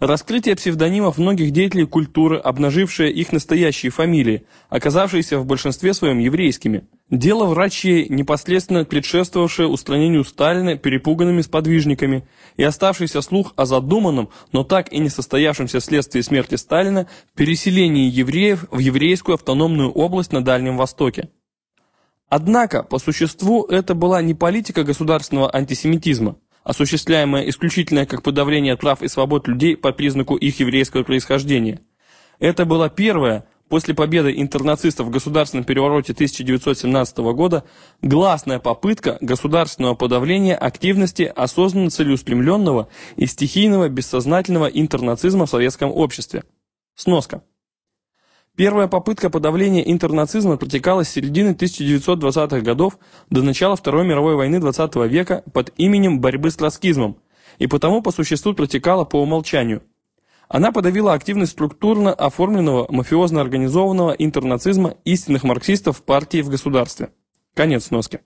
Раскрытие псевдонимов многих деятелей культуры, обнажившее их настоящие фамилии, оказавшиеся в большинстве своем еврейскими. Дело врачей, непосредственно предшествовавшее устранению Сталина перепуганными сподвижниками, и оставшийся слух о задуманном, но так и не состоявшемся вследствие смерти Сталина переселении евреев в еврейскую автономную область на Дальнем Востоке. Однако, по существу, это была не политика государственного антисемитизма, осуществляемое исключительно как подавление прав и свобод людей по признаку их еврейского происхождения. Это была первая, после победы интернацистов в государственном перевороте 1917 года, гласная попытка государственного подавления активности осознанно целеустремленного и стихийного бессознательного интернацизма в советском обществе. Сноска. Первая попытка подавления интернацизма протекала с середины 1920-х годов до начала Второй мировой войны XX века под именем борьбы с троцкизмом, и потому по существу протекала по умолчанию. Она подавила активность структурно оформленного мафиозно организованного интернацизма истинных марксистов партии в государстве. Конец сноски.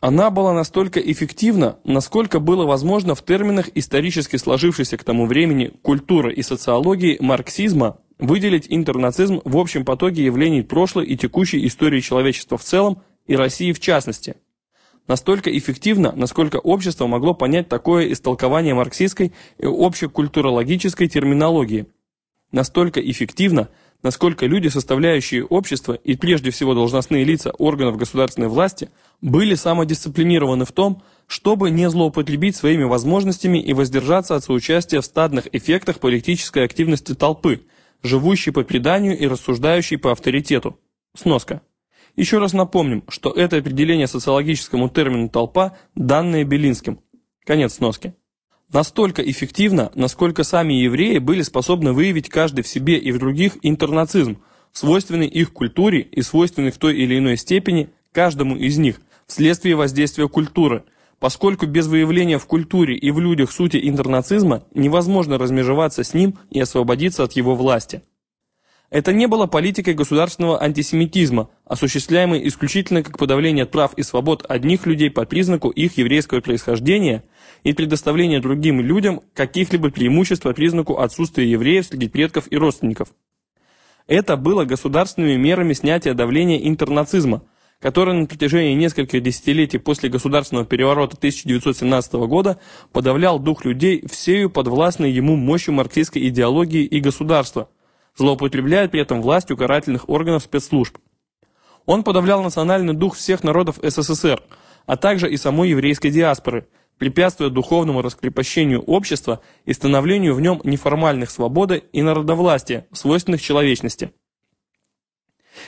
Она была настолько эффективна, насколько было возможно в терминах исторически сложившейся к тому времени культуры и социологии марксизма выделить интернацизм в общем потоке явлений прошлой и текущей истории человечества в целом и России в частности. Настолько эффективно, насколько общество могло понять такое истолкование марксистской и общекультурологической терминологии. Настолько эффективно, насколько люди, составляющие общество и прежде всего должностные лица органов государственной власти, были самодисциплинированы в том, чтобы не злоупотребить своими возможностями и воздержаться от соучастия в стадных эффектах политической активности толпы – живущий по преданию и рассуждающий по авторитету. Сноска. Еще раз напомним, что это определение социологическому термину «толпа» данное Белинским. Конец сноски. Настолько эффективно, насколько сами евреи были способны выявить каждый в себе и в других интернацизм, свойственный их культуре и свойственный в той или иной степени каждому из них, вследствие воздействия культуры – поскольку без выявления в культуре и в людях сути интернацизма невозможно размежеваться с ним и освободиться от его власти. Это не было политикой государственного антисемитизма, осуществляемой исключительно как подавление прав и свобод одних людей по признаку их еврейского происхождения и предоставление другим людям каких-либо преимуществ по признаку отсутствия евреев среди предков и родственников. Это было государственными мерами снятия давления интернацизма – который на протяжении нескольких десятилетий после государственного переворота 1917 года подавлял дух людей всею подвластной ему мощью марксистской идеологии и государства, злоупотребляя при этом властью карательных органов спецслужб. Он подавлял национальный дух всех народов СССР, а также и самой еврейской диаспоры, препятствуя духовному раскрепощению общества и становлению в нем неформальных свободы и народовластия, свойственных человечности.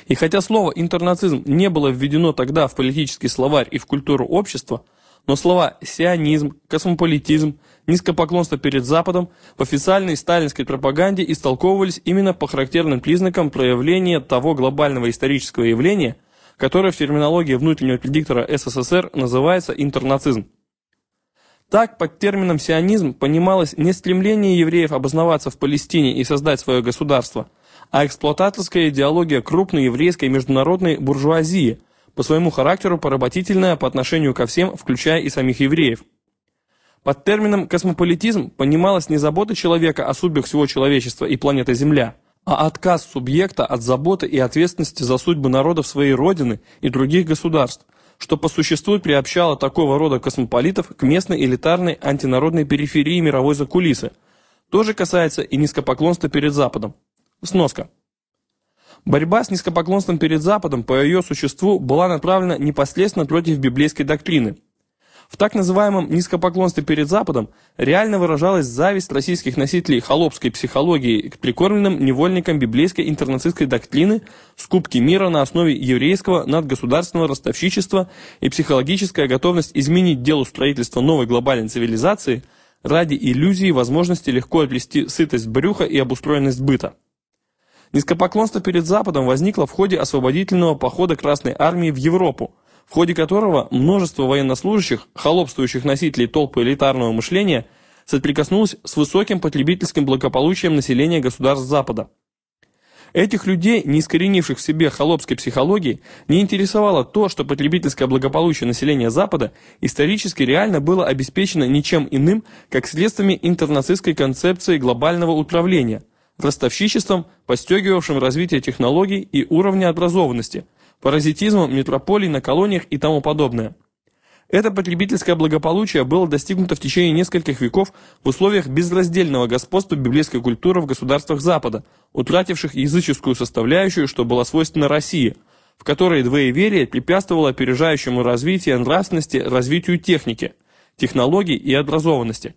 И хотя слово «интернацизм» не было введено тогда в политический словарь и в культуру общества, но слова «сионизм», «космополитизм», «низкопоклонство перед Западом» в официальной сталинской пропаганде истолковывались именно по характерным признакам проявления того глобального исторического явления, которое в терминологии внутреннего предиктора СССР называется интернацизм. Так, под термином «сионизм» понималось не стремление евреев обосноваться в Палестине и создать свое государство, а эксплуататорская идеология крупной еврейской международной буржуазии, по своему характеру поработительная по отношению ко всем, включая и самих евреев. Под термином «космополитизм» понималась не забота человека о судьбах всего человечества и планеты Земля, а отказ субъекта от заботы и ответственности за судьбы народов своей родины и других государств, что по существу приобщало такого рода космополитов к местной элитарной антинародной периферии мировой закулисы. То же касается и низкопоклонства перед Западом. Сноска. Борьба с низкопоклонством перед Западом по ее существу была направлена непосредственно против библейской доктрины. В так называемом низкопоклонстве перед Западом реально выражалась зависть российских носителей холопской психологии к прикормленным невольникам библейской интернацистской доктрины, скупки мира на основе еврейского надгосударственного ростовщичества и психологическая готовность изменить делу строительства новой глобальной цивилизации ради иллюзии возможности легко обрести сытость брюха и обустроенность быта. Низкопоклонство перед Западом возникло в ходе освободительного похода Красной Армии в Европу, в ходе которого множество военнослужащих, холопствующих носителей толпы элитарного мышления, соприкоснулось с высоким потребительским благополучием населения государств Запада. Этих людей, не искоренивших в себе холопской психологии, не интересовало то, что потребительское благополучие населения Запада исторически реально было обеспечено ничем иным, как средствами интернацистской концепции глобального управления – ростовщичеством, подстегивавшим развитие технологий и уровня образованности, паразитизмом метрополий на колониях и тому подобное. Это потребительское благополучие было достигнуто в течение нескольких веков в условиях безраздельного господства библейской культуры в государствах Запада, утративших языческую составляющую, что была свойственна России, в которой двоеверие препятствовало опережающему развитию нравственности развитию техники, технологий и образованности.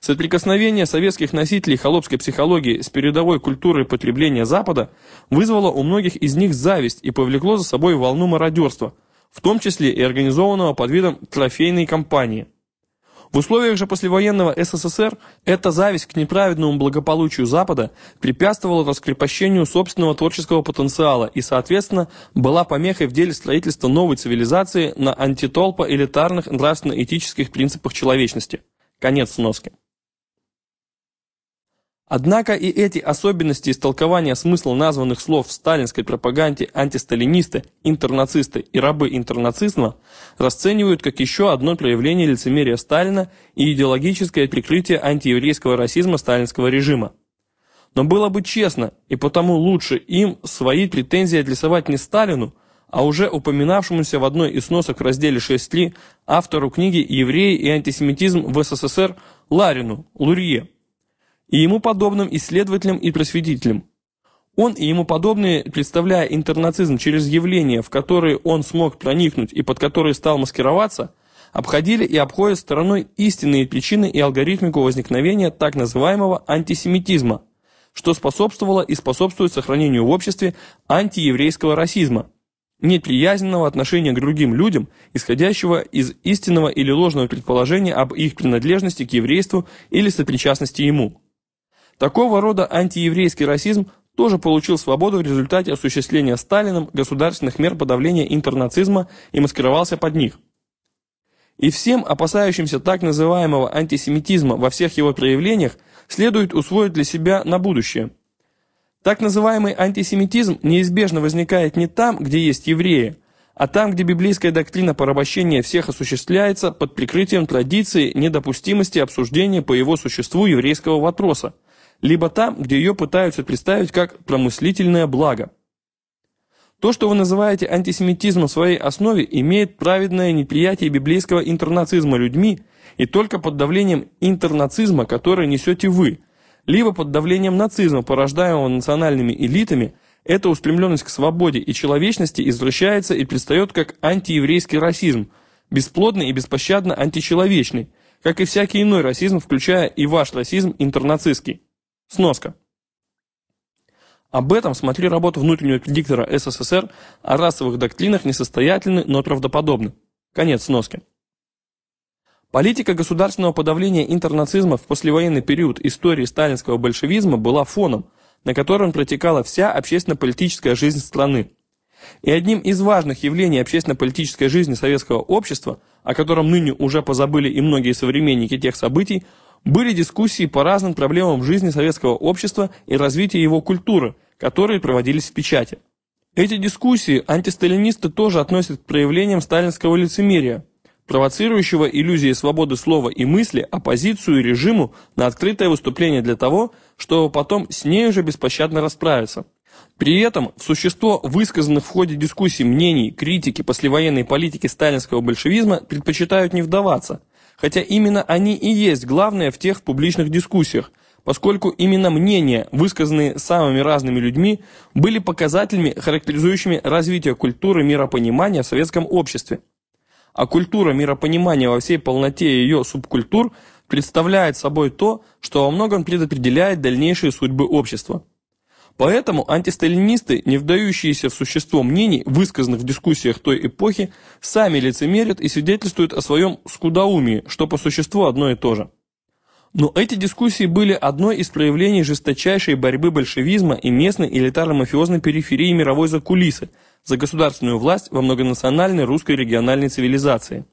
Соприкосновение советских носителей холопской психологии с передовой культурой потребления Запада вызвало у многих из них зависть и повлекло за собой волну мародерства, в том числе и организованного под видом трофейной кампании. В условиях же послевоенного СССР эта зависть к неправедному благополучию Запада препятствовала раскрепощению собственного творческого потенциала и, соответственно, была помехой в деле строительства новой цивилизации на антитолпо элитарных нравственно-этических принципах человечности. Конец сноски. Однако и эти особенности истолкования смысла названных слов в сталинской пропаганде антисталинисты, интернацисты и рабы интернацизма расценивают как еще одно проявление лицемерия Сталина и идеологическое прикрытие антиеврейского расизма сталинского режима. Но было бы честно, и потому лучше им свои претензии адресовать не Сталину, а уже упоминавшемуся в одной из сносок в разделе 6.3 автору книги «Евреи и антисемитизм в СССР» Ларину, Лурье и ему подобным исследователям и просветителям. Он и ему подобные, представляя интернацизм через явления, в которые он смог проникнуть и под которые стал маскироваться, обходили и обходят стороной истинные причины и алгоритмику возникновения так называемого антисемитизма, что способствовало и способствует сохранению в обществе антиеврейского расизма, неприязненного отношения к другим людям, исходящего из истинного или ложного предположения об их принадлежности к еврейству или сопричастности ему. Такого рода антиеврейский расизм тоже получил свободу в результате осуществления Сталином государственных мер подавления интернацизма и маскировался под них. И всем опасающимся так называемого антисемитизма во всех его проявлениях следует усвоить для себя на будущее. Так называемый антисемитизм неизбежно возникает не там, где есть евреи, а там, где библейская доктрина порабощения всех осуществляется под прикрытием традиции недопустимости обсуждения по его существу еврейского вопроса – либо там, где ее пытаются представить как промыслительное благо. То, что вы называете антисемитизмом в своей основе, имеет праведное неприятие библейского интернацизма людьми и только под давлением интернацизма, который несете вы, либо под давлением нацизма, порождаемого национальными элитами, эта устремленность к свободе и человечности извращается и предстает как антиеврейский расизм, бесплодный и беспощадно античеловечный, как и всякий иной расизм, включая и ваш расизм интернацистский. Сноска. Об этом смотри работу внутреннего предиктора СССР о расовых доктринах несостоятельны, но правдоподобны. Конец сноски. Политика государственного подавления интернацизма в послевоенный период истории сталинского большевизма была фоном, на котором протекала вся общественно-политическая жизнь страны. И одним из важных явлений общественно-политической жизни советского общества, о котором ныне уже позабыли и многие современники тех событий, были дискуссии по разным проблемам жизни советского общества и развития его культуры, которые проводились в печати. Эти дискуссии антисталинисты тоже относят к проявлениям сталинского лицемерия, провоцирующего иллюзии свободы слова и мысли, оппозицию режиму на открытое выступление для того, чтобы потом с ней уже беспощадно расправиться. При этом в существо высказанных в ходе дискуссий мнений, критики послевоенной политики сталинского большевизма предпочитают не вдаваться, хотя именно они и есть главное в тех публичных дискуссиях, поскольку именно мнения, высказанные самыми разными людьми, были показателями, характеризующими развитие культуры миропонимания в советском обществе. А культура миропонимания во всей полноте ее субкультур представляет собой то, что во многом предопределяет дальнейшие судьбы общества. Поэтому антисталинисты, не вдающиеся в существо мнений, высказанных в дискуссиях той эпохи, сами лицемерят и свидетельствуют о своем скудоумии, что по существу одно и то же. Но эти дискуссии были одной из проявлений жесточайшей борьбы большевизма и местной элитарно-мафиозной периферии мировой закулисы за государственную власть во многонациональной русской региональной цивилизации.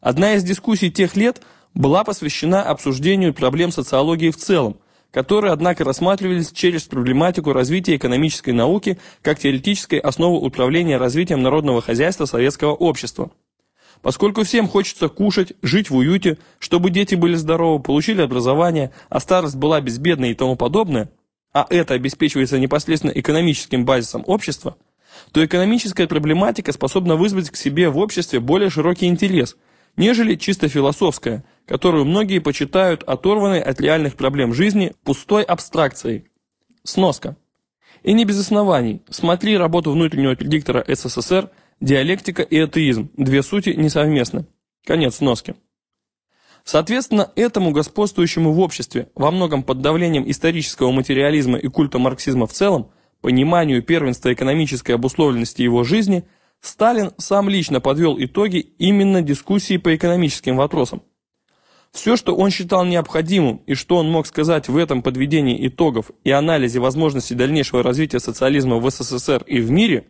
Одна из дискуссий тех лет была посвящена обсуждению проблем социологии в целом, которые, однако, рассматривались через проблематику развития экономической науки как теоретической основы управления развитием народного хозяйства советского общества. Поскольку всем хочется кушать, жить в уюте, чтобы дети были здоровы, получили образование, а старость была безбедной и тому подобное, а это обеспечивается непосредственно экономическим базисом общества, то экономическая проблематика способна вызвать к себе в обществе более широкий интерес, нежели чисто философская – которую многие почитают оторванной от реальных проблем жизни пустой абстракцией. Сноска. И не без оснований. Смотри работу внутреннего предиктора СССР «Диалектика и атеизм. Две сути несовместны». Конец сноски. Соответственно, этому господствующему в обществе, во многом под давлением исторического материализма и культа марксизма в целом, пониманию первенства экономической обусловленности его жизни, Сталин сам лично подвел итоги именно дискуссии по экономическим вопросам. Все, что он считал необходимым и что он мог сказать в этом подведении итогов и анализе возможностей дальнейшего развития социализма в СССР и в мире,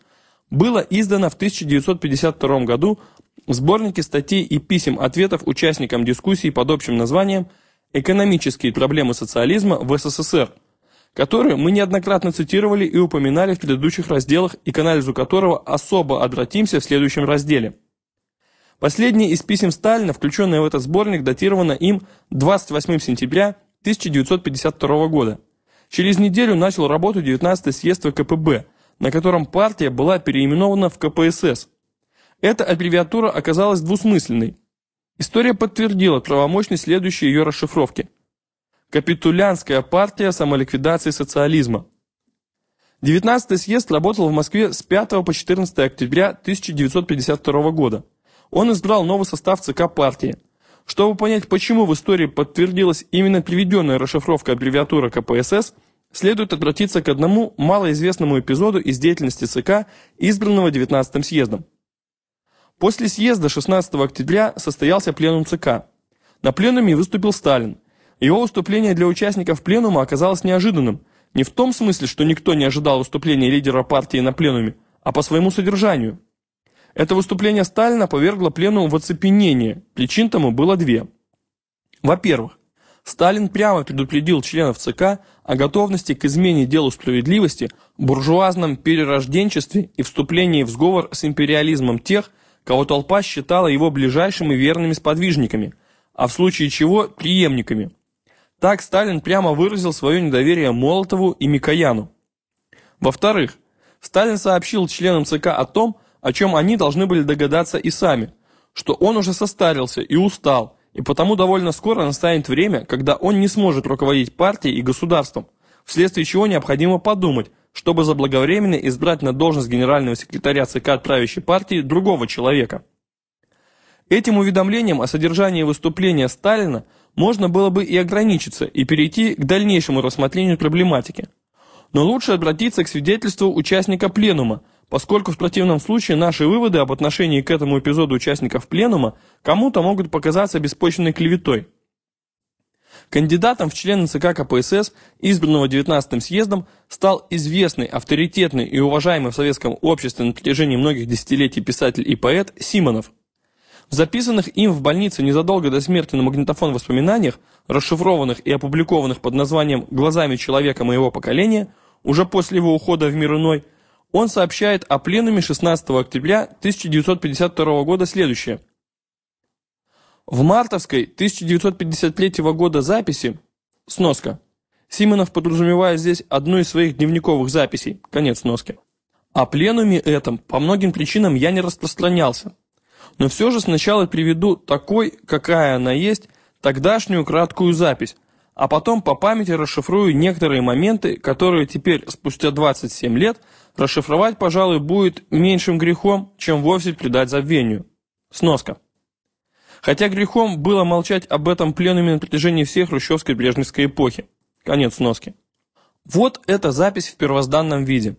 было издано в 1952 году в сборнике статей и писем ответов участникам дискуссий под общим названием «Экономические проблемы социализма в СССР», которые мы неоднократно цитировали и упоминали в предыдущих разделах и к анализу которого особо обратимся в следующем разделе. Последнее из писем Сталина, включенное в этот сборник, датировано им 28 сентября 1952 года. Через неделю начал работу 19-й съезд ВКПБ, на котором партия была переименована в КПСС. Эта аббревиатура оказалась двусмысленной. История подтвердила правомощность следующей ее расшифровки. Капитулянская партия самоликвидации социализма. 19-й съезд работал в Москве с 5 по 14 октября 1952 года. Он избрал новый состав ЦК партии. Чтобы понять, почему в истории подтвердилась именно приведенная расшифровка аббревиатуры КПСС, следует обратиться к одному малоизвестному эпизоду из деятельности ЦК, избранного 19-м съездом. После съезда 16 октября состоялся пленум ЦК. На пленуме выступил Сталин. Его выступление для участников пленума оказалось неожиданным, не в том смысле, что никто не ожидал выступления лидера партии на пленуме, а по своему содержанию – это выступление Сталина повергло плену в оцепенение. Причин тому было две. Во-первых, Сталин прямо предупредил членов ЦК о готовности к измене делу справедливости, буржуазном перерожденчестве и вступлении в сговор с империализмом тех, кого толпа считала его ближайшими верными сподвижниками, а в случае чего – преемниками. Так Сталин прямо выразил свое недоверие Молотову и Микояну. Во-вторых, Сталин сообщил членам ЦК о том, о чем они должны были догадаться и сами, что он уже состарился и устал, и потому довольно скоро настанет время, когда он не сможет руководить партией и государством, вследствие чего необходимо подумать, чтобы заблаговременно избрать на должность генерального секретаря ЦК правящей партии другого человека. Этим уведомлением о содержании выступления Сталина можно было бы и ограничиться и перейти к дальнейшему рассмотрению проблематики. Но лучше обратиться к свидетельству участника пленума, поскольку в противном случае наши выводы об отношении к этому эпизоду участников пленума кому-то могут показаться беспочвенной клеветой. Кандидатом в члены ЦК КПСС, избранного 19-м съездом, стал известный, авторитетный и уважаемый в советском обществе на протяжении многих десятилетий писатель и поэт Симонов. В записанных им в больнице незадолго до смерти на магнитофон воспоминаниях, расшифрованных и опубликованных под названием «Глазами человека моего поколения», уже после его ухода в мир иной, он сообщает о пленуме 16 октября 1952 года следующее. В мартовской 1953 года записи сноска. Симонов подразумевает здесь одну из своих дневниковых записей, конец сноски. О пленуме этом по многим причинам я не распространялся. Но все же сначала приведу такой, какая она есть, тогдашнюю краткую запись, а потом по памяти расшифрую некоторые моменты, которые теперь, спустя 27 лет, расшифровать, пожалуй, будет меньшим грехом, чем вовсе предать забвению. Сноска. Хотя грехом было молчать об этом пленуме на протяжении всей хрущевской брежневской эпохи. Конец сноски. Вот эта запись в первозданном виде.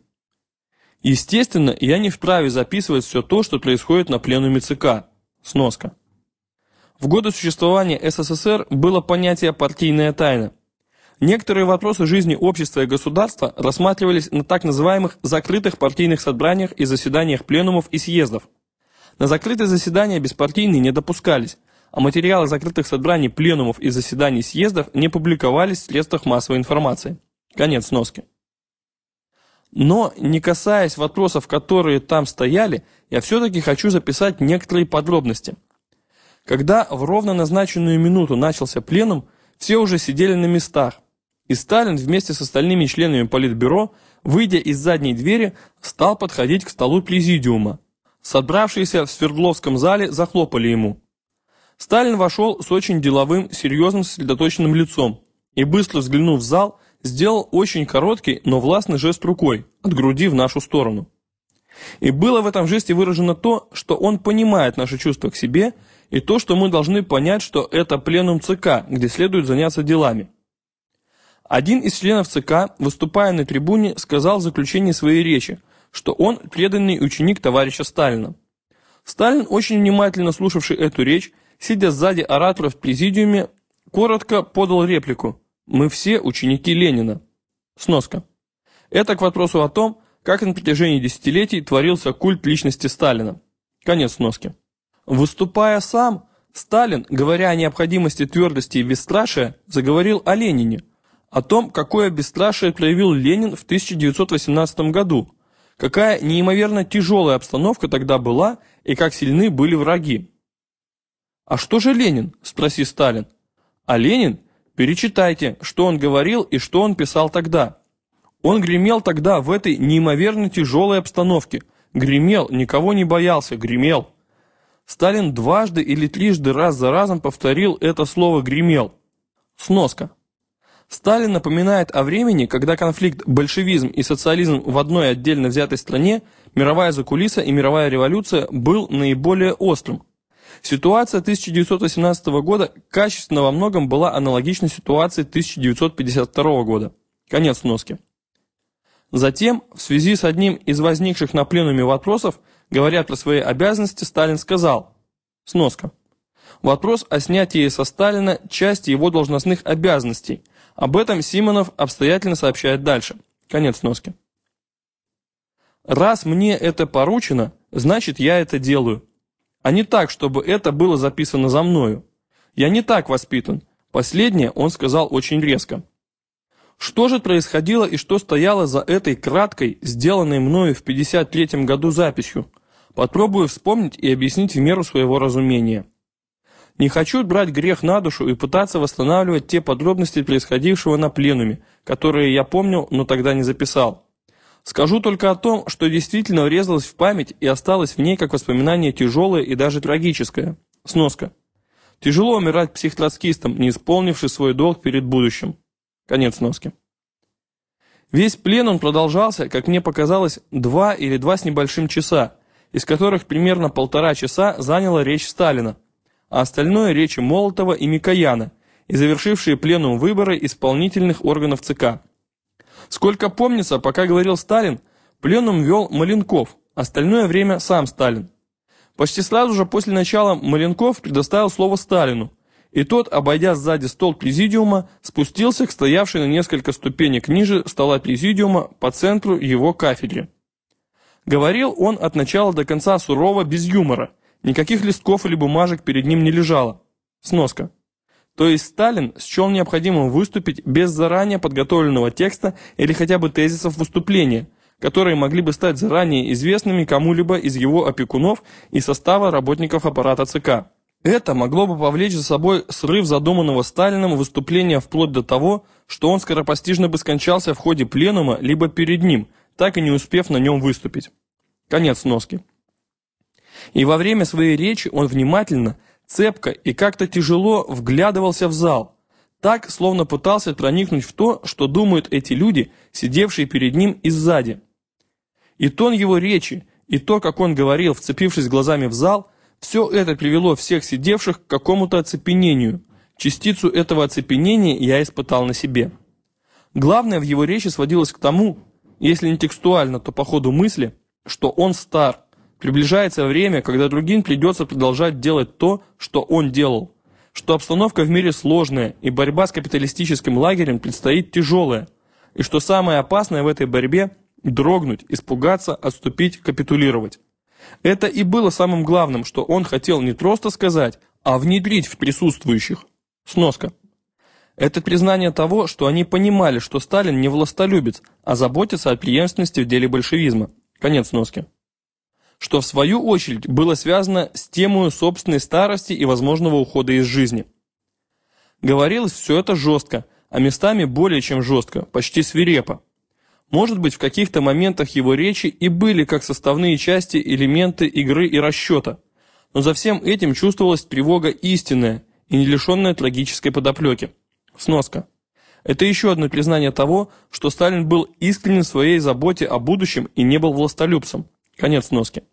Естественно, я не вправе записывать все то, что происходит на пленуме ЦК. Сноска. В годы существования СССР было понятие «партийная тайна». Некоторые вопросы жизни общества и государства рассматривались на так называемых закрытых партийных собраниях и заседаниях пленумов и съездов. На закрытые заседания беспартийные не допускались, а материалы закрытых собраний, пленумов и заседаний съездов не публиковались в средствах массовой информации. Конец носки. Но, не касаясь вопросов, которые там стояли, я все-таки хочу записать некоторые подробности. Когда в ровно назначенную минуту начался пленум, все уже сидели на местах, и Сталин вместе с остальными членами Политбюро, выйдя из задней двери, стал подходить к столу президиума. Собравшиеся в Свердловском зале захлопали ему. Сталин вошел с очень деловым, серьезным, сосредоточенным лицом и, быстро взглянув в зал, сделал очень короткий, но властный жест рукой, от груди в нашу сторону. И было в этом жесте выражено то, что он понимает наши чувства к себе, и то, что мы должны понять, что это пленум ЦК, где следует заняться делами. Один из членов ЦК, выступая на трибуне, сказал в заключении своей речи, что он преданный ученик товарища Сталина. Сталин, очень внимательно слушавший эту речь, сидя сзади оратора в президиуме, коротко подал реплику «Мы все ученики Ленина». Сноска. Это к вопросу о том, как на протяжении десятилетий творился культ личности Сталина. Конец сноски. Выступая сам, Сталин, говоря о необходимости твердости и бесстрашия, заговорил о Ленине, о том, какое бесстрашие проявил Ленин в 1918 году, какая неимоверно тяжелая обстановка тогда была и как сильны были враги. «А что же Ленин?» – спроси Сталин. «А Ленин? Перечитайте, что он говорил и что он писал тогда. Он гремел тогда в этой неимоверно тяжелой обстановке. Гремел, никого не боялся, гремел». Сталин дважды или трижды раз за разом повторил это слово «гремел». Сноска. Сталин напоминает о времени, когда конфликт большевизм и социализм в одной отдельно взятой стране, мировая закулиса и мировая революция был наиболее острым. Ситуация 1918 года качественно во многом была аналогична ситуации 1952 года. Конец носки. Затем, в связи с одним из возникших на пленуме вопросов, говоря про свои обязанности, Сталин сказал, сноска, вопрос о снятии со Сталина части его должностных обязанностей – об этом Симонов обстоятельно сообщает дальше. Конец носки. Раз мне это поручено, значит я это делаю. А не так, чтобы это было записано за мною. Я не так воспитан. Последнее он сказал очень резко. Что же происходило и что стояло за этой краткой, сделанной мною в 53 году записью? Попробую вспомнить и объяснить в меру своего разумения. Не хочу брать грех на душу и пытаться восстанавливать те подробности происходившего на пленуме, которые я помнил, но тогда не записал. Скажу только о том, что действительно врезалось в память и осталось в ней как воспоминание тяжелое и даже трагическое. Сноска. Тяжело умирать психтроцкистом, не исполнивший свой долг перед будущим. Конец сноски. Весь пленум продолжался, как мне показалось, два или два с небольшим часа, из которых примерно полтора часа заняла речь Сталина, а остальное – речи Молотова и Микояна, и завершившие пленум выборы исполнительных органов ЦК. Сколько помнится, пока говорил Сталин, пленум вел Маленков, остальное время сам Сталин. Почти сразу же после начала Маленков предоставил слово Сталину, и тот, обойдя сзади стол президиума, спустился к стоявшей на несколько ступенек ниже стола президиума по центру его кафедре. Говорил он от начала до конца сурово, без юмора, никаких листков или бумажек перед ним не лежало. Сноска. То есть Сталин счел необходимым выступить без заранее подготовленного текста или хотя бы тезисов выступления, которые могли бы стать заранее известными кому-либо из его опекунов и состава работников аппарата ЦК. Это могло бы повлечь за собой срыв задуманного Сталином выступления вплоть до того, что он скоропостижно бы скончался в ходе пленума либо перед ним, так и не успев на нем выступить. Конец носки. И во время своей речи он внимательно, цепко и как-то тяжело вглядывался в зал, так, словно пытался проникнуть в то, что думают эти люди, сидевшие перед ним и сзади. И тон его речи, и то, как он говорил, вцепившись глазами в зал, все это привело всех сидевших к какому-то оцепенению. Частицу этого оцепенения я испытал на себе. Главное в его речи сводилось к тому, если не текстуально, то по ходу мысли, что он стар, Приближается время, когда другим придется продолжать делать то, что он делал. Что обстановка в мире сложная, и борьба с капиталистическим лагерем предстоит тяжелая. И что самое опасное в этой борьбе – дрогнуть, испугаться, отступить, капитулировать. Это и было самым главным, что он хотел не просто сказать, а внедрить в присутствующих. Сноска. Это признание того, что они понимали, что Сталин не властолюбец, а заботится о преемственности в деле большевизма. Конец сноски что в свою очередь было связано с темой собственной старости и возможного ухода из жизни. Говорилось все это жестко, а местами более чем жестко, почти свирепо. Может быть, в каких-то моментах его речи и были как составные части элементы игры и расчета, но за всем этим чувствовалась тревога истинная и не лишенная трагической подоплеки. Сноска. Это еще одно признание того, что Сталин был искренен в своей заботе о будущем и не был властолюбцем. Конец носки.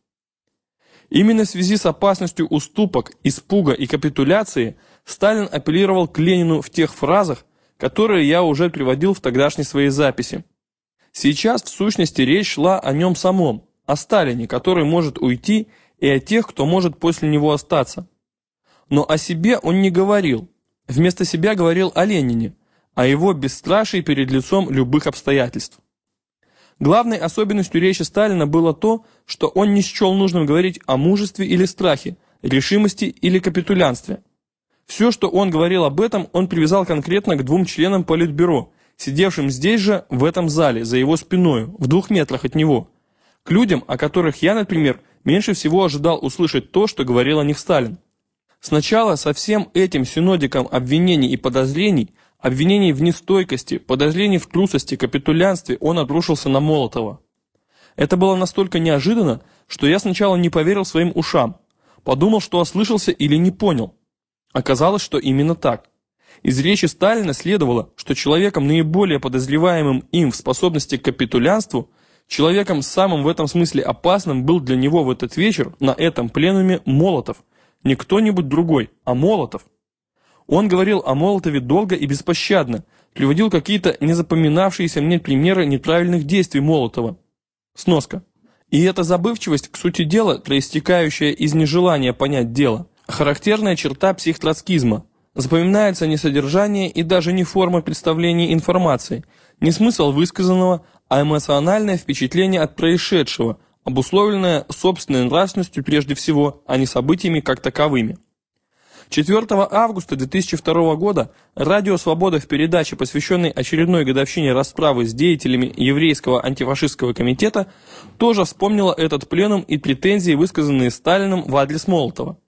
Именно в связи с опасностью уступок, испуга и капитуляции Сталин апеллировал к Ленину в тех фразах, которые я уже приводил в тогдашней своей записи. Сейчас, в сущности, речь шла о нем самом, о Сталине, который может уйти, и о тех, кто может после него остаться. Но о себе он не говорил. Вместо себя говорил о Ленине, о его бесстрашии перед лицом любых обстоятельств. Главной особенностью речи Сталина было то, что он не счел нужным говорить о мужестве или страхе, решимости или капитулянстве. Все, что он говорил об этом, он привязал конкретно к двум членам Политбюро, сидевшим здесь же, в этом зале, за его спиной, в двух метрах от него. К людям, о которых я, например, меньше всего ожидал услышать то, что говорил о них Сталин. Сначала со всем этим синодиком обвинений и подозрений – Обвинений в нестойкости, подозрений в трусости, капитулянстве он обрушился на Молотова. Это было настолько неожиданно, что я сначала не поверил своим ушам. Подумал, что ослышался или не понял. Оказалось, что именно так. Из речи Сталина следовало, что человеком наиболее подозреваемым им в способности к капитулянству, человеком самым в этом смысле опасным был для него в этот вечер на этом пленуме Молотов. Не кто-нибудь другой, а Молотов. Он говорил о Молотове долго и беспощадно, приводил какие-то незапоминавшиеся мне примеры неправильных действий Молотова. Сноска. И эта забывчивость, к сути дела, проистекающая из нежелания понять дело, характерная черта психтроцкизма. Запоминается не содержание и даже не форма представления информации, не смысл высказанного, а эмоциональное впечатление от происшедшего, обусловленное собственной нравственностью прежде всего, а не событиями как таковыми. 4 августа 2002 года Радио Свобода в передаче, посвященной очередной годовщине расправы с деятелями еврейского антифашистского комитета, тоже вспомнила этот пленум и претензии, высказанные Сталиным в адрес Молотова.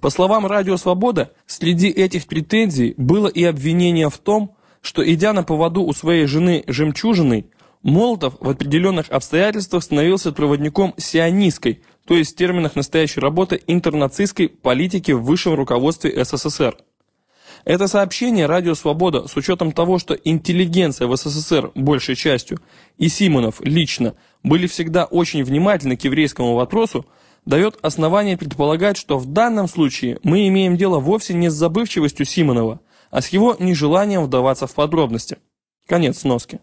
По словам Радио Свобода, среди этих претензий было и обвинение в том, что, идя на поводу у своей жены Жемчужиной, Молотов в определенных обстоятельствах становился проводником сионистской, то есть в терминах настоящей работы интернацистской политики в высшем руководстве СССР. Это сообщение «Радио Свобода» с учетом того, что интеллигенция в СССР большей частью и Симонов лично были всегда очень внимательны к еврейскому вопросу, дает основание предполагать, что в данном случае мы имеем дело вовсе не с забывчивостью Симонова, а с его нежеланием вдаваться в подробности. Конец сноски.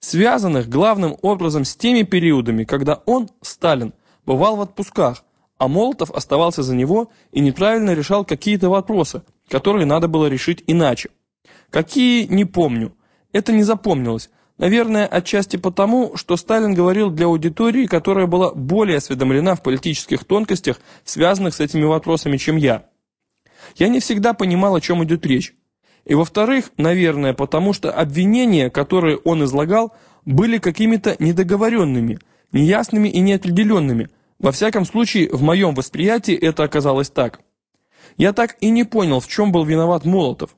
Связанных главным образом с теми периодами, когда он, Сталин, бывал в отпусках, а Молотов оставался за него и неправильно решал какие-то вопросы, которые надо было решить иначе. Какие, не помню. Это не запомнилось. Наверное, отчасти потому, что Сталин говорил для аудитории, которая была более осведомлена в политических тонкостях, связанных с этими вопросами, чем я. Я не всегда понимал, о чем идет речь. И во-вторых, наверное, потому что обвинения, которые он излагал, были какими-то недоговоренными, неясными и неопределенными. Во всяком случае, в моем восприятии это оказалось так. Я так и не понял, в чем был виноват Молотов.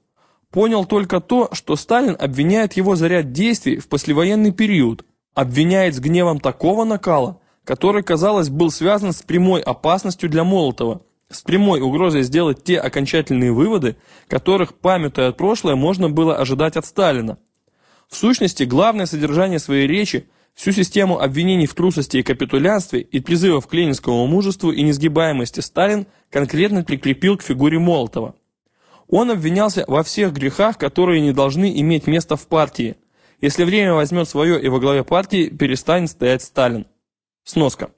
Понял только то, что Сталин обвиняет его за ряд действий в послевоенный период, обвиняет с гневом такого накала, который, казалось, был связан с прямой опасностью для Молотова, с прямой угрозой сделать те окончательные выводы, которых, памятуя прошлое, можно было ожидать от Сталина. В сущности, главное содержание своей речи, всю систему обвинений в трусости и капитулянстве и призывов к ленинскому мужеству и несгибаемости Сталин конкретно прикрепил к фигуре Молотова. Он обвинялся во всех грехах, которые не должны иметь места в партии. Если время возьмет свое и во главе партии перестанет стоять Сталин. Сноска.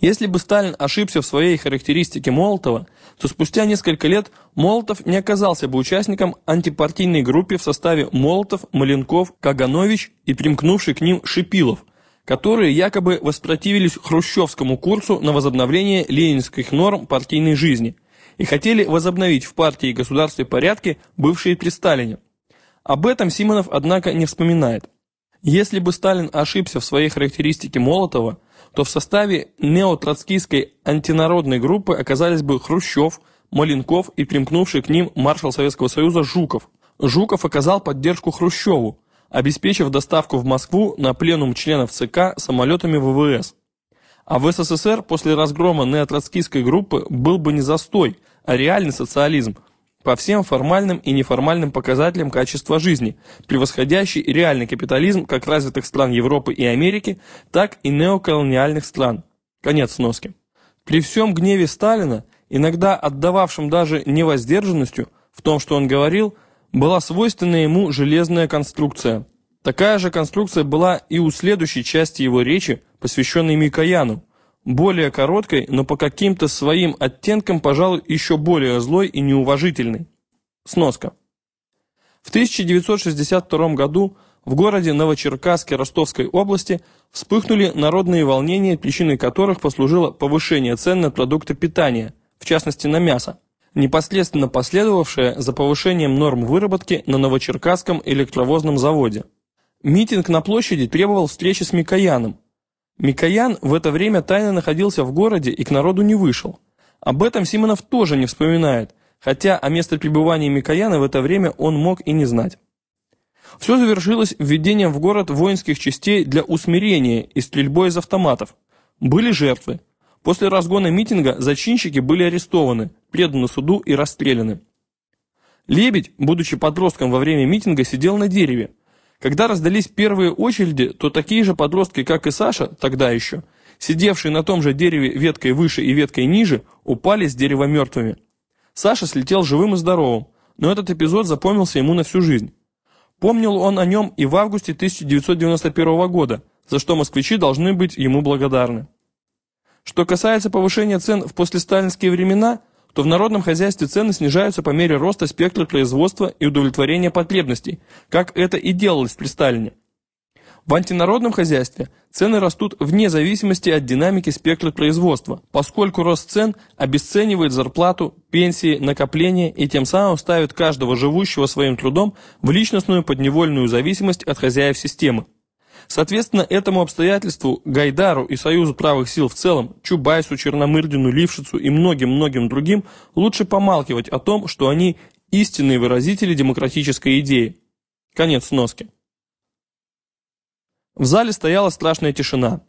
Если бы Сталин ошибся в своей характеристике Молотова, то спустя несколько лет Молотов не оказался бы участником антипартийной группы в составе Молотов, Маленков, Каганович и примкнувший к ним Шипилов, которые якобы воспротивились хрущевскому курсу на возобновление ленинских норм партийной жизни и хотели возобновить в партии и государстве порядки, бывшие при Сталине. Об этом Симонов, однако, не вспоминает. Если бы Сталин ошибся в своей характеристике Молотова, то в составе неотроцкийской антинародной группы оказались бы Хрущев, Маленков и примкнувший к ним маршал Советского Союза Жуков. Жуков оказал поддержку Хрущеву, обеспечив доставку в Москву на пленум членов ЦК самолетами ВВС. А в СССР после разгрома неотроцкийской группы был бы не застой, а реальный социализм, по всем формальным и неформальным показателям качества жизни, превосходящий реальный капитализм как развитых стран Европы и Америки, так и неоколониальных стран. Конец сноски. При всем гневе Сталина, иногда отдававшем даже невоздержанностью в том, что он говорил, была свойственна ему железная конструкция. Такая же конструкция была и у следующей части его речи, посвященной Микояну, более короткой, но по каким-то своим оттенкам, пожалуй, еще более злой и неуважительной. Сноска. В 1962 году в городе Новочеркасске Ростовской области вспыхнули народные волнения, причиной которых послужило повышение цен на продукты питания, в частности на мясо, непосредственно последовавшее за повышением норм выработки на Новочеркасском электровозном заводе. Митинг на площади требовал встречи с Микояном, Микоян в это время тайно находился в городе и к народу не вышел. Об этом Симонов тоже не вспоминает, хотя о месте пребывания Микояна в это время он мог и не знать. Все завершилось введением в город воинских частей для усмирения и стрельбой из автоматов. Были жертвы. После разгона митинга зачинщики были арестованы, преданы суду и расстреляны. Лебедь, будучи подростком во время митинга, сидел на дереве, когда раздались первые очереди, то такие же подростки, как и Саша, тогда еще, сидевшие на том же дереве веткой выше и веткой ниже, упали с дерева мертвыми. Саша слетел живым и здоровым, но этот эпизод запомнился ему на всю жизнь. Помнил он о нем и в августе 1991 года, за что москвичи должны быть ему благодарны. Что касается повышения цен в послесталинские времена – то в народном хозяйстве цены снижаются по мере роста спектра производства и удовлетворения потребностей, как это и делалось при Сталине. В антинародном хозяйстве цены растут вне зависимости от динамики спектра производства, поскольку рост цен обесценивает зарплату, пенсии, накопления и тем самым ставит каждого живущего своим трудом в личностную подневольную зависимость от хозяев системы. Соответственно, этому обстоятельству Гайдару и Союзу правых сил в целом, Чубайсу, Черномырдину, Лившицу и многим-многим другим лучше помалкивать о том, что они истинные выразители демократической идеи. Конец сноски. В зале стояла страшная тишина.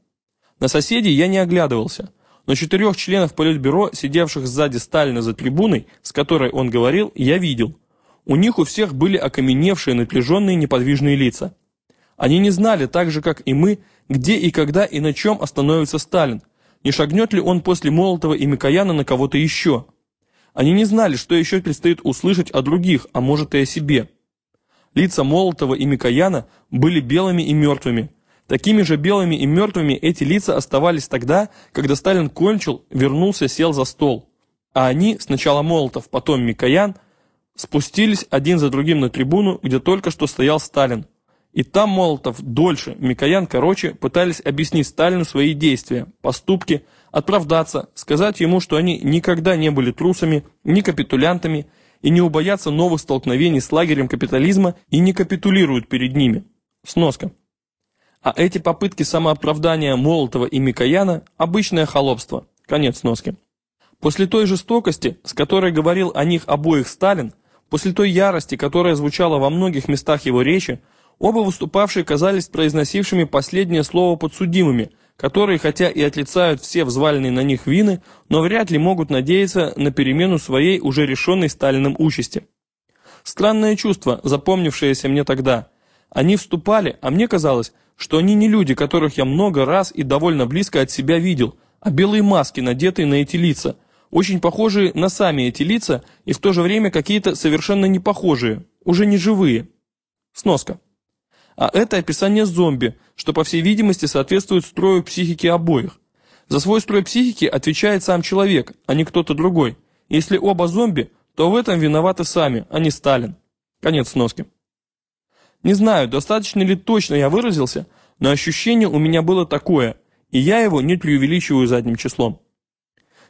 На соседей я не оглядывался, но четырех членов Политбюро, сидевших сзади Сталина за трибуной, с которой он говорил, я видел. У них у всех были окаменевшие, напряженные неподвижные лица. Они не знали, так же как и мы, где и когда и на чем остановится Сталин, не шагнет ли он после Молотова и Микояна на кого-то еще. Они не знали, что еще предстоит услышать о других, а может и о себе. Лица Молотова и Микояна были белыми и мертвыми. Такими же белыми и мертвыми эти лица оставались тогда, когда Сталин кончил, вернулся, сел за стол. А они, сначала Молотов, потом Микоян, спустились один за другим на трибуну, где только что стоял Сталин. И там Молотов дольше, Микоян короче, пытались объяснить Сталину свои действия, поступки, оправдаться, сказать ему, что они никогда не были трусами, ни капитулянтами, и не убоятся новых столкновений с лагерем капитализма и не капитулируют перед ними. Сноска. А эти попытки самооправдания Молотова и Микояна – обычное холопство. Конец сноски. После той жестокости, с которой говорил о них обоих Сталин, после той ярости, которая звучала во многих местах его речи, Оба выступавшие казались произносившими последнее слово подсудимыми, которые, хотя и отрицают все взваленные на них вины, но вряд ли могут надеяться на перемену своей уже решенной Сталиным участи. Странное чувство, запомнившееся мне тогда. Они вступали, а мне казалось, что они не люди, которых я много раз и довольно близко от себя видел, а белые маски, надетые на эти лица, очень похожие на сами эти лица и в то же время какие-то совершенно не похожие, уже не живые. Сноска. А это описание зомби, что по всей видимости соответствует строю психики обоих. За свой строй психики отвечает сам человек, а не кто-то другой. Если оба зомби, то в этом виноваты сами, а не Сталин. Конец сноски. Не знаю, достаточно ли точно я выразился, но ощущение у меня было такое, и я его не преувеличиваю задним числом.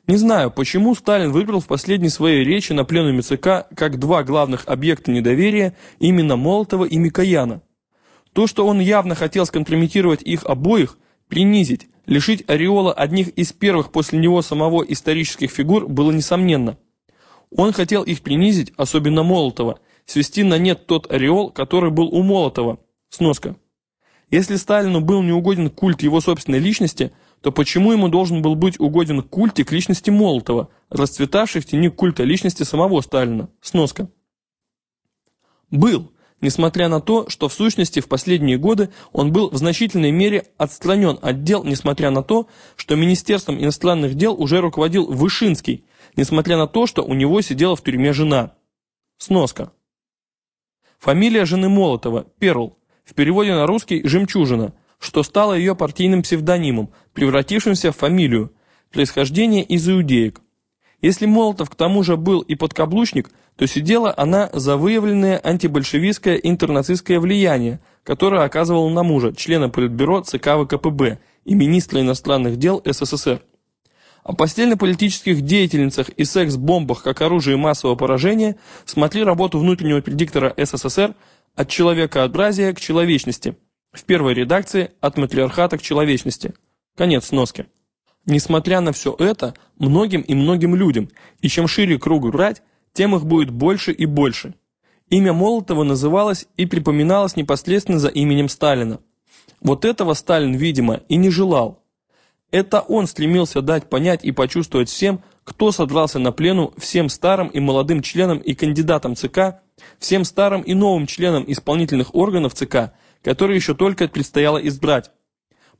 Не знаю, почему Сталин выбрал в последней своей речи на пленуме ЦК как два главных объекта недоверия именно Молотова и Микояна. То, что он явно хотел скомпрометировать их обоих, принизить, лишить ореола одних из первых после него самого исторических фигур было несомненно. Он хотел их принизить, особенно Молотова, свести на нет тот ореол, который был у Молотова. Сноска. Если Сталину был неугоден культ его собственной личности, то почему ему должен был быть угоден культик личности Молотова, расцветавший в тени культа личности самого Сталина? Сноска. Был несмотря на то, что в сущности в последние годы он был в значительной мере отстранен от дел, несмотря на то, что Министерством иностранных дел уже руководил Вышинский, несмотря на то, что у него сидела в тюрьме жена. Сноска. Фамилия жены Молотова – Перл, в переводе на русский «жемчужина», что стало ее партийным псевдонимом, превратившимся в фамилию, происхождение из иудеек. Если Молотов к тому же был и подкаблучник, то сидела она за выявленное антибольшевистское интернацистское влияние, которое оказывало на мужа, члена Политбюро ЦК ВКПБ и министра иностранных дел СССР. О постельно-политических деятельницах и секс-бомбах как оружии массового поражения смотри работу внутреннего предиктора СССР «От человекообразия к человечности» в первой редакции «От матриархата к человечности». Конец сноски. Несмотря на все это, многим и многим людям, и чем шире круг брать, тем их будет больше и больше. Имя Молотова называлось и припоминалось непосредственно за именем Сталина. Вот этого Сталин, видимо, и не желал. Это он стремился дать понять и почувствовать всем, кто содрался на плену всем старым и молодым членам и кандидатам ЦК, всем старым и новым членам исполнительных органов ЦК, которые еще только предстояло избрать.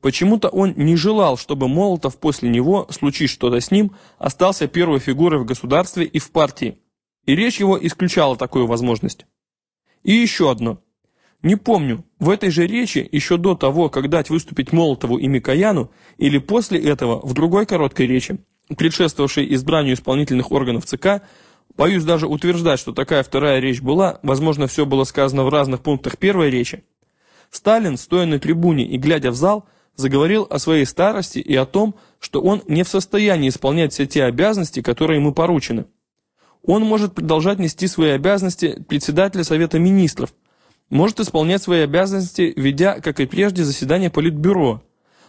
Почему-то он не желал, чтобы Молотов после него, случись что-то с ним, остался первой фигурой в государстве и в партии. И речь его исключала такую возможность. И еще одно. Не помню, в этой же речи, еще до того, как дать выступить Молотову и Микояну, или после этого, в другой короткой речи, предшествовавшей избранию исполнительных органов ЦК, боюсь даже утверждать, что такая вторая речь была, возможно, все было сказано в разных пунктах первой речи, Сталин, стоя на трибуне и глядя в зал, заговорил о своей старости и о том, что он не в состоянии исполнять все те обязанности, которые ему поручены. Он может продолжать нести свои обязанности председателя Совета Министров, может исполнять свои обязанности, ведя, как и прежде, заседание Политбюро,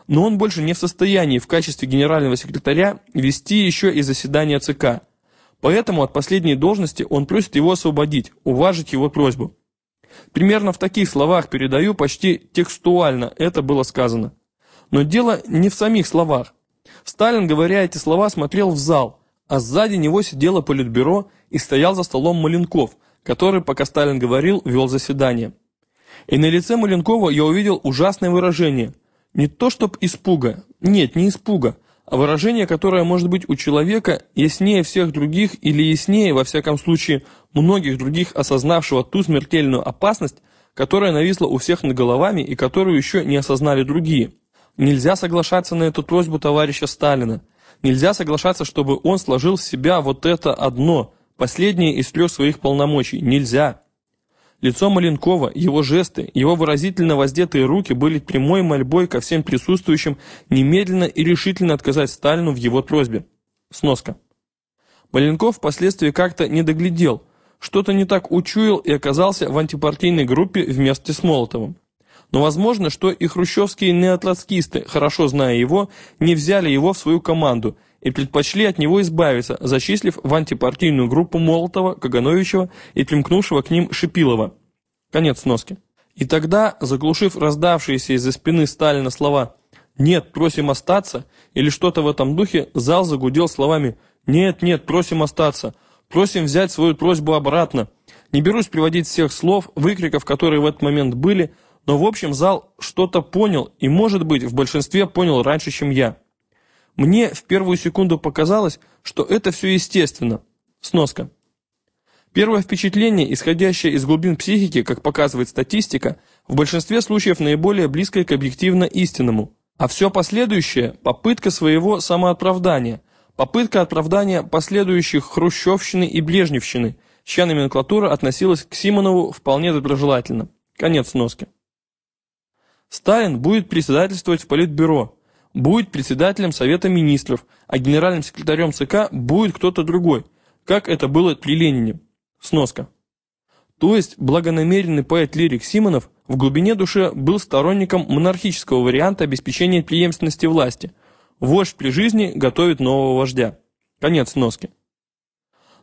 но он больше не в состоянии в качестве генерального секретаря вести еще и заседание ЦК. Поэтому от последней должности он просит его освободить, уважить его просьбу. Примерно в таких словах передаю, почти текстуально это было сказано. Но дело не в самих словах. Сталин, говоря эти слова, смотрел в зал, а сзади него сидело политбюро и стоял за столом Маленков, который, пока Сталин говорил, вел заседание. И на лице Маленкова я увидел ужасное выражение. Не то чтоб испуга, нет, не испуга, а выражение, которое может быть у человека яснее всех других или яснее, во всяком случае, многих других, осознавшего ту смертельную опасность, которая нависла у всех над головами и которую еще не осознали другие. Нельзя соглашаться на эту просьбу товарища Сталина. Нельзя соглашаться, чтобы он сложил в себя вот это одно, последнее из трех своих полномочий. Нельзя. Лицо Маленкова, его жесты, его выразительно воздетые руки были прямой мольбой ко всем присутствующим немедленно и решительно отказать Сталину в его просьбе. Сноска. Маленков впоследствии как-то не доглядел, что-то не так учуял и оказался в антипартийной группе вместе с Молотовым. Но возможно, что и хрущевские неотроцкисты, хорошо зная его, не взяли его в свою команду и предпочли от него избавиться, зачислив в антипартийную группу Молотова, Кагановичева и примкнувшего к ним Шипилова. Конец сноски. И тогда, заглушив раздавшиеся из-за спины Сталина слова «Нет, просим остаться» или что-то в этом духе, зал загудел словами «Нет, нет, просим остаться», «Просим взять свою просьбу обратно». Не берусь приводить всех слов, выкриков, которые в этот момент были, но в общем зал что-то понял и, может быть, в большинстве понял раньше, чем я. Мне в первую секунду показалось, что это все естественно. Сноска. Первое впечатление, исходящее из глубин психики, как показывает статистика, в большинстве случаев наиболее близкое к объективно истинному. А все последующее – попытка своего самооправдания, попытка оправдания последующих хрущевщины и брежневщины, чья номенклатура относилась к Симонову вполне доброжелательно. Конец сноски. Сталин будет председательствовать в Политбюро, будет председателем Совета Министров, а генеральным секретарем ЦК будет кто-то другой, как это было при Ленине. Сноска. То есть благонамеренный поэт-лирик Симонов в глубине души был сторонником монархического варианта обеспечения преемственности власти. Вождь при жизни готовит нового вождя. Конец сноски.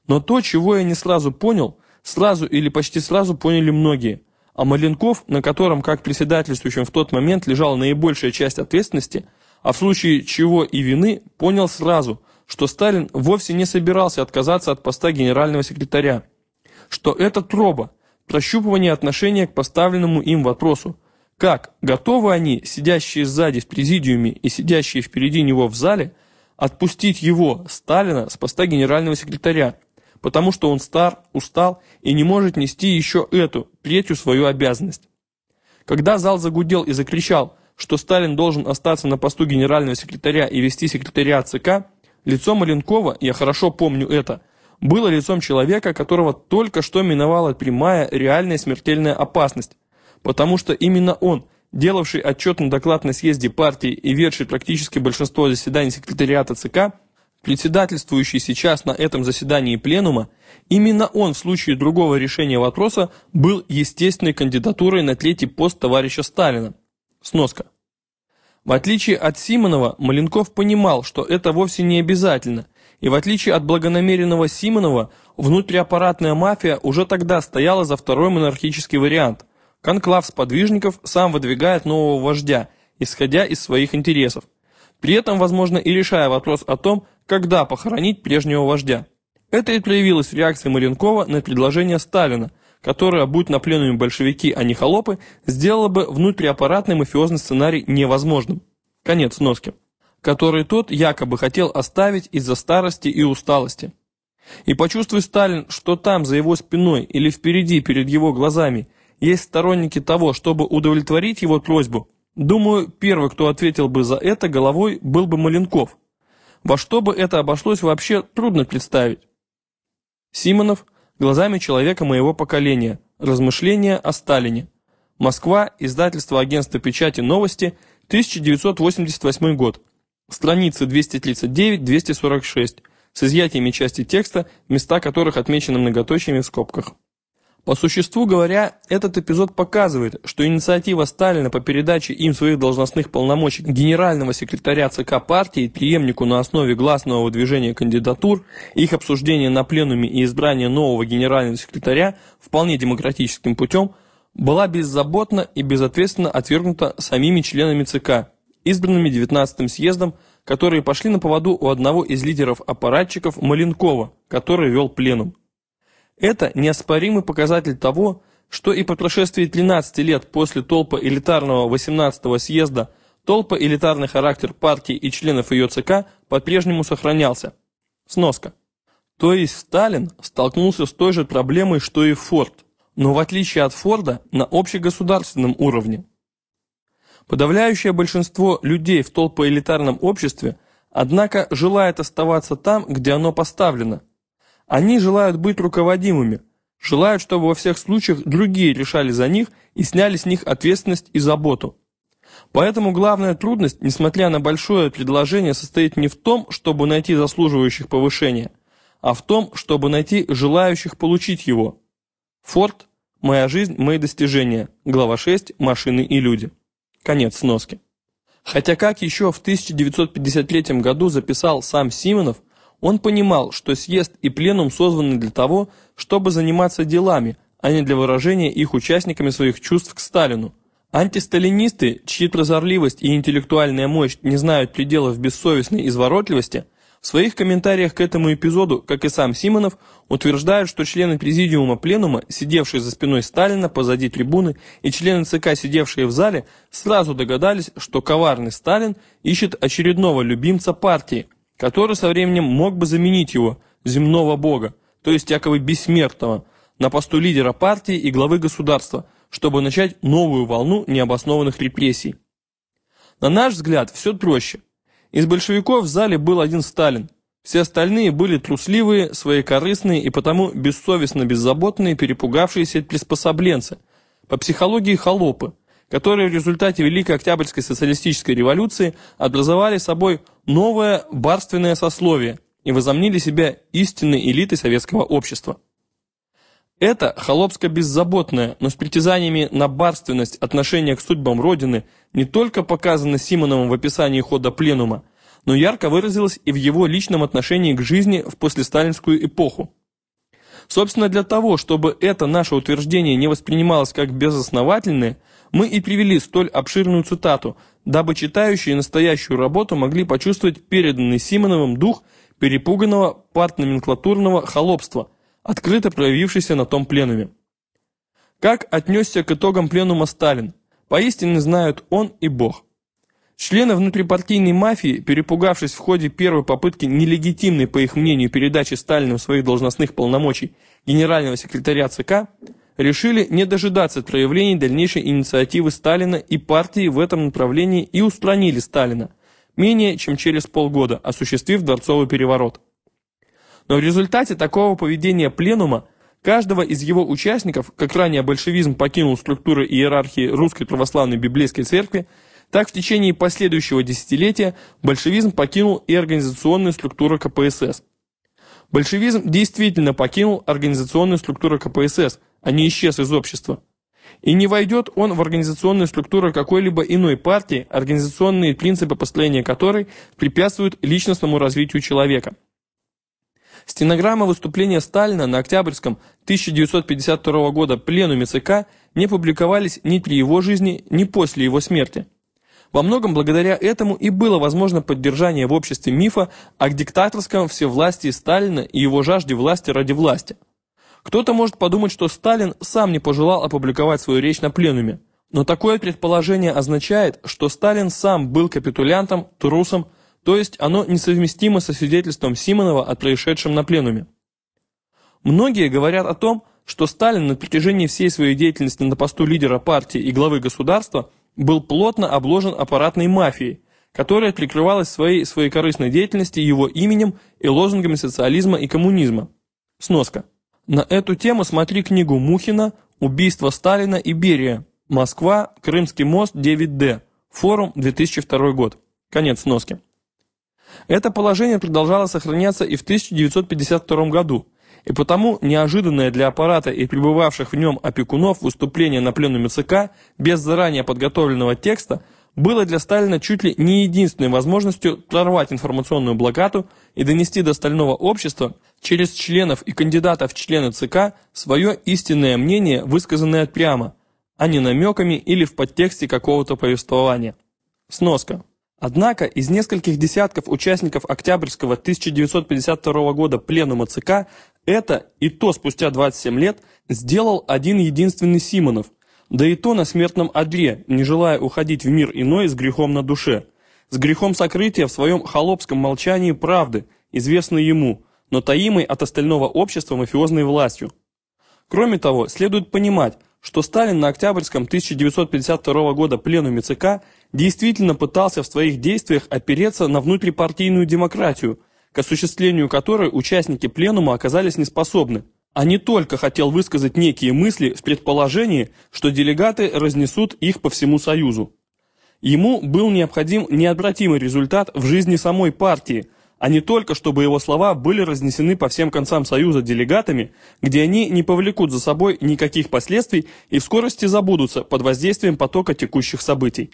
Но то, чего я не сразу понял, сразу или почти сразу поняли многие. А Маленков, на котором, как председательствующим в тот момент, лежала наибольшая часть ответственности – а в случае чего и вины понял сразу, что Сталин вовсе не собирался отказаться от поста генерального секретаря, что это троба, прощупывание отношения к поставленному им вопросу, как готовы они, сидящие сзади в президиуме и сидящие впереди него в зале, отпустить его, Сталина, с поста генерального секретаря, потому что он стар, устал и не может нести еще эту, третью свою обязанность. Когда зал загудел и закричал что Сталин должен остаться на посту генерального секретаря и вести секретариат ЦК, лицо Маленкова, я хорошо помню это, было лицом человека, которого только что миновала прямая реальная смертельная опасность, потому что именно он, делавший отчетный доклад на съезде партии и ведший практически большинство заседаний секретариата ЦК, председательствующий сейчас на этом заседании пленума, именно он в случае другого решения вопроса был естественной кандидатурой на третий пост товарища Сталина. Сноска. В отличие от Симонова, Маленков понимал, что это вовсе не обязательно, и в отличие от благонамеренного Симонова, внутриаппаратная мафия уже тогда стояла за второй монархический вариант. Конклав сподвижников сам выдвигает нового вождя, исходя из своих интересов. При этом, возможно, и решая вопрос о том, когда похоронить прежнего вождя. Это и проявилось в реакции Маленкова на предложение Сталина – которая, будь на пленуме большевики, а не холопы, сделала бы внутриаппаратный мафиозный сценарий невозможным. Конец носки. Который тот якобы хотел оставить из-за старости и усталости. И почувствуй Сталин, что там, за его спиной или впереди, перед его глазами, есть сторонники того, чтобы удовлетворить его просьбу, думаю, первый, кто ответил бы за это головой, был бы Маленков. Во что бы это обошлось вообще, трудно представить. Симонов, глазами человека моего поколения. Размышления о Сталине. Москва, издательство агентства печати «Новости», 1988 год. Страницы 239-246, с изъятиями части текста, места которых отмечены многоточиями в скобках. По существу говоря, этот эпизод показывает, что инициатива Сталина по передаче им своих должностных полномочий генерального секретаря ЦК партии преемнику на основе гласного выдвижения кандидатур, их обсуждение на пленуме и избрание нового генерального секретаря вполне демократическим путем, была беззаботно и безответственно отвергнута самими членами ЦК, избранными 19-м съездом, которые пошли на поводу у одного из лидеров аппаратчиков Маленкова, который вел пленум. Это неоспоримый показатель того, что и по прошествии 13 лет после толпа элитарного 18-го съезда толпа элитарный характер партии и членов ее ЦК по-прежнему сохранялся. Сноска. То есть Сталин столкнулся с той же проблемой, что и Форд, но в отличие от Форда на общегосударственном уровне. Подавляющее большинство людей в толпоэлитарном обществе, однако, желает оставаться там, где оно поставлено. Они желают быть руководимыми, желают, чтобы во всех случаях другие решали за них и сняли с них ответственность и заботу. Поэтому главная трудность, несмотря на большое предложение, состоит не в том, чтобы найти заслуживающих повышения, а в том, чтобы найти желающих получить его. Форд «Моя жизнь, мои достижения», глава 6 «Машины и люди». Конец сноски. Хотя как еще в 1953 году записал сам Симонов, он понимал, что съезд и пленум созваны для того, чтобы заниматься делами, а не для выражения их участниками своих чувств к Сталину. Антисталинисты, чьи прозорливость и интеллектуальная мощь не знают пределов бессовестной изворотливости, в своих комментариях к этому эпизоду, как и сам Симонов, утверждают, что члены президиума пленума, сидевшие за спиной Сталина позади трибуны, и члены ЦК, сидевшие в зале, сразу догадались, что коварный Сталин ищет очередного любимца партии, который со временем мог бы заменить его, земного бога, то есть якобы бессмертного, на посту лидера партии и главы государства, чтобы начать новую волну необоснованных репрессий. На наш взгляд, все проще – из большевиков в зале был один Сталин. Все остальные были трусливые, своекорыстные и потому бессовестно беззаботные, перепугавшиеся приспособленцы. По психологии холопы, которые в результате Великой Октябрьской социалистической революции образовали собой новое барственное сословие и возомнили себя истинной элитой советского общества. Это холопско-беззаботное, но с притязаниями на барственность отношение к судьбам Родины не только показано Симоновым в описании хода пленума, но ярко выразилось и в его личном отношении к жизни в послесталинскую эпоху. Собственно, для того, чтобы это наше утверждение не воспринималось как безосновательное, мы и привели столь обширную цитату, дабы читающие настоящую работу могли почувствовать переданный Симоновым дух перепуганного партноменклатурного холопства – открыто проявившийся на том пленуме. Как отнесся к итогам пленума Сталин, поистине знают он и Бог. Члены внутрипартийной мафии, перепугавшись в ходе первой попытки нелегитимной, по их мнению, передачи Сталину своих должностных полномочий генерального секретаря ЦК, решили не дожидаться проявлений дальнейшей инициативы Сталина и партии в этом направлении и устранили Сталина, менее чем через полгода, осуществив дворцовый переворот. Но в результате такого поведения пленума каждого из его участников, как ранее большевизм покинул структуры иерархии Русской Православной Библейской Церкви, так в течение последующего десятилетия большевизм покинул и организационную структуру КПСС. Большевизм действительно покинул организационную структуру КПСС, а не исчез из общества. И не войдет он в организационную структуру какой-либо иной партии, организационные принципы построения которой препятствуют личностному развитию человека. Стенограмма выступления Сталина на Октябрьском 1952 года пленуме ЦК не публиковались ни при его жизни, ни после его смерти. Во многом благодаря этому и было возможно поддержание в обществе мифа о диктаторском всевластии Сталина и его жажде власти ради власти. Кто-то может подумать, что Сталин сам не пожелал опубликовать свою речь на пленуме. Но такое предположение означает, что Сталин сам был капитулянтом, трусом, то есть оно несовместимо со свидетельством Симонова о происшедшем на пленуме. Многие говорят о том, что Сталин на протяжении всей своей деятельности на посту лидера партии и главы государства был плотно обложен аппаратной мафией, которая прикрывалась своей своекорыстной деятельности его именем и лозунгами социализма и коммунизма. Сноска. На эту тему смотри книгу Мухина «Убийство Сталина и Берия. Москва. Крымский мост. 9D. Форум. 2002 год». Конец сноски. Это положение продолжало сохраняться и в 1952 году, и потому неожиданное для аппарата и пребывавших в нем опекунов выступление на пленуме ЦК без заранее подготовленного текста было для Сталина чуть ли не единственной возможностью прорвать информационную блокаду и донести до остального общества через членов и кандидатов в члены ЦК свое истинное мнение, высказанное прямо, а не намеками или в подтексте какого-то повествования. Сноска. Однако из нескольких десятков участников Октябрьского 1952 года пленума ЦК это, и то спустя 27 лет, сделал один единственный Симонов, да и то на смертном одре, не желая уходить в мир иной с грехом на душе, с грехом сокрытия в своем холопском молчании правды, известной ему, но таимой от остального общества мафиозной властью. Кроме того, следует понимать, что Сталин на Октябрьском 1952 года пленуме ЦК действительно пытался в своих действиях опереться на внутрипартийную демократию, к осуществлению которой участники пленума оказались неспособны, а не только хотел высказать некие мысли в предположении, что делегаты разнесут их по всему Союзу. Ему был необходим необратимый результат в жизни самой партии, а не только, чтобы его слова были разнесены по всем концам Союза делегатами, где они не повлекут за собой никаких последствий и в скорости забудутся под воздействием потока текущих событий.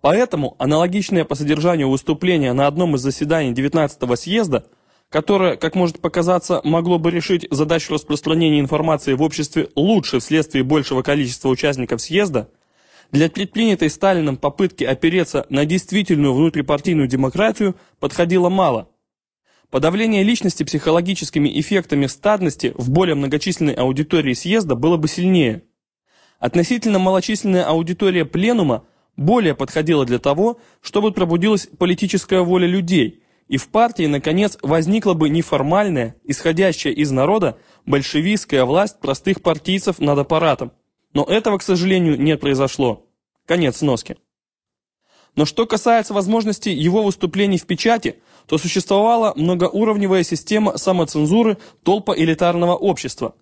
Поэтому аналогичное по содержанию выступление на одном из заседаний 19-го съезда, которое, как может показаться, могло бы решить задачу распространения информации в обществе лучше вследствие большего количества участников съезда, для предпринятой Сталином попытки опереться на действительную внутрипартийную демократию подходило мало. Подавление личности психологическими эффектами стадности в более многочисленной аудитории съезда было бы сильнее. Относительно малочисленная аудитория пленума более подходила для того, чтобы пробудилась политическая воля людей, и в партии, наконец, возникла бы неформальная, исходящая из народа, большевистская власть простых партийцев над аппаратом. Но этого, к сожалению, не произошло. Конец сноски. Но что касается возможности его выступлений в печати, то существовала многоуровневая система самоцензуры толпа элитарного общества.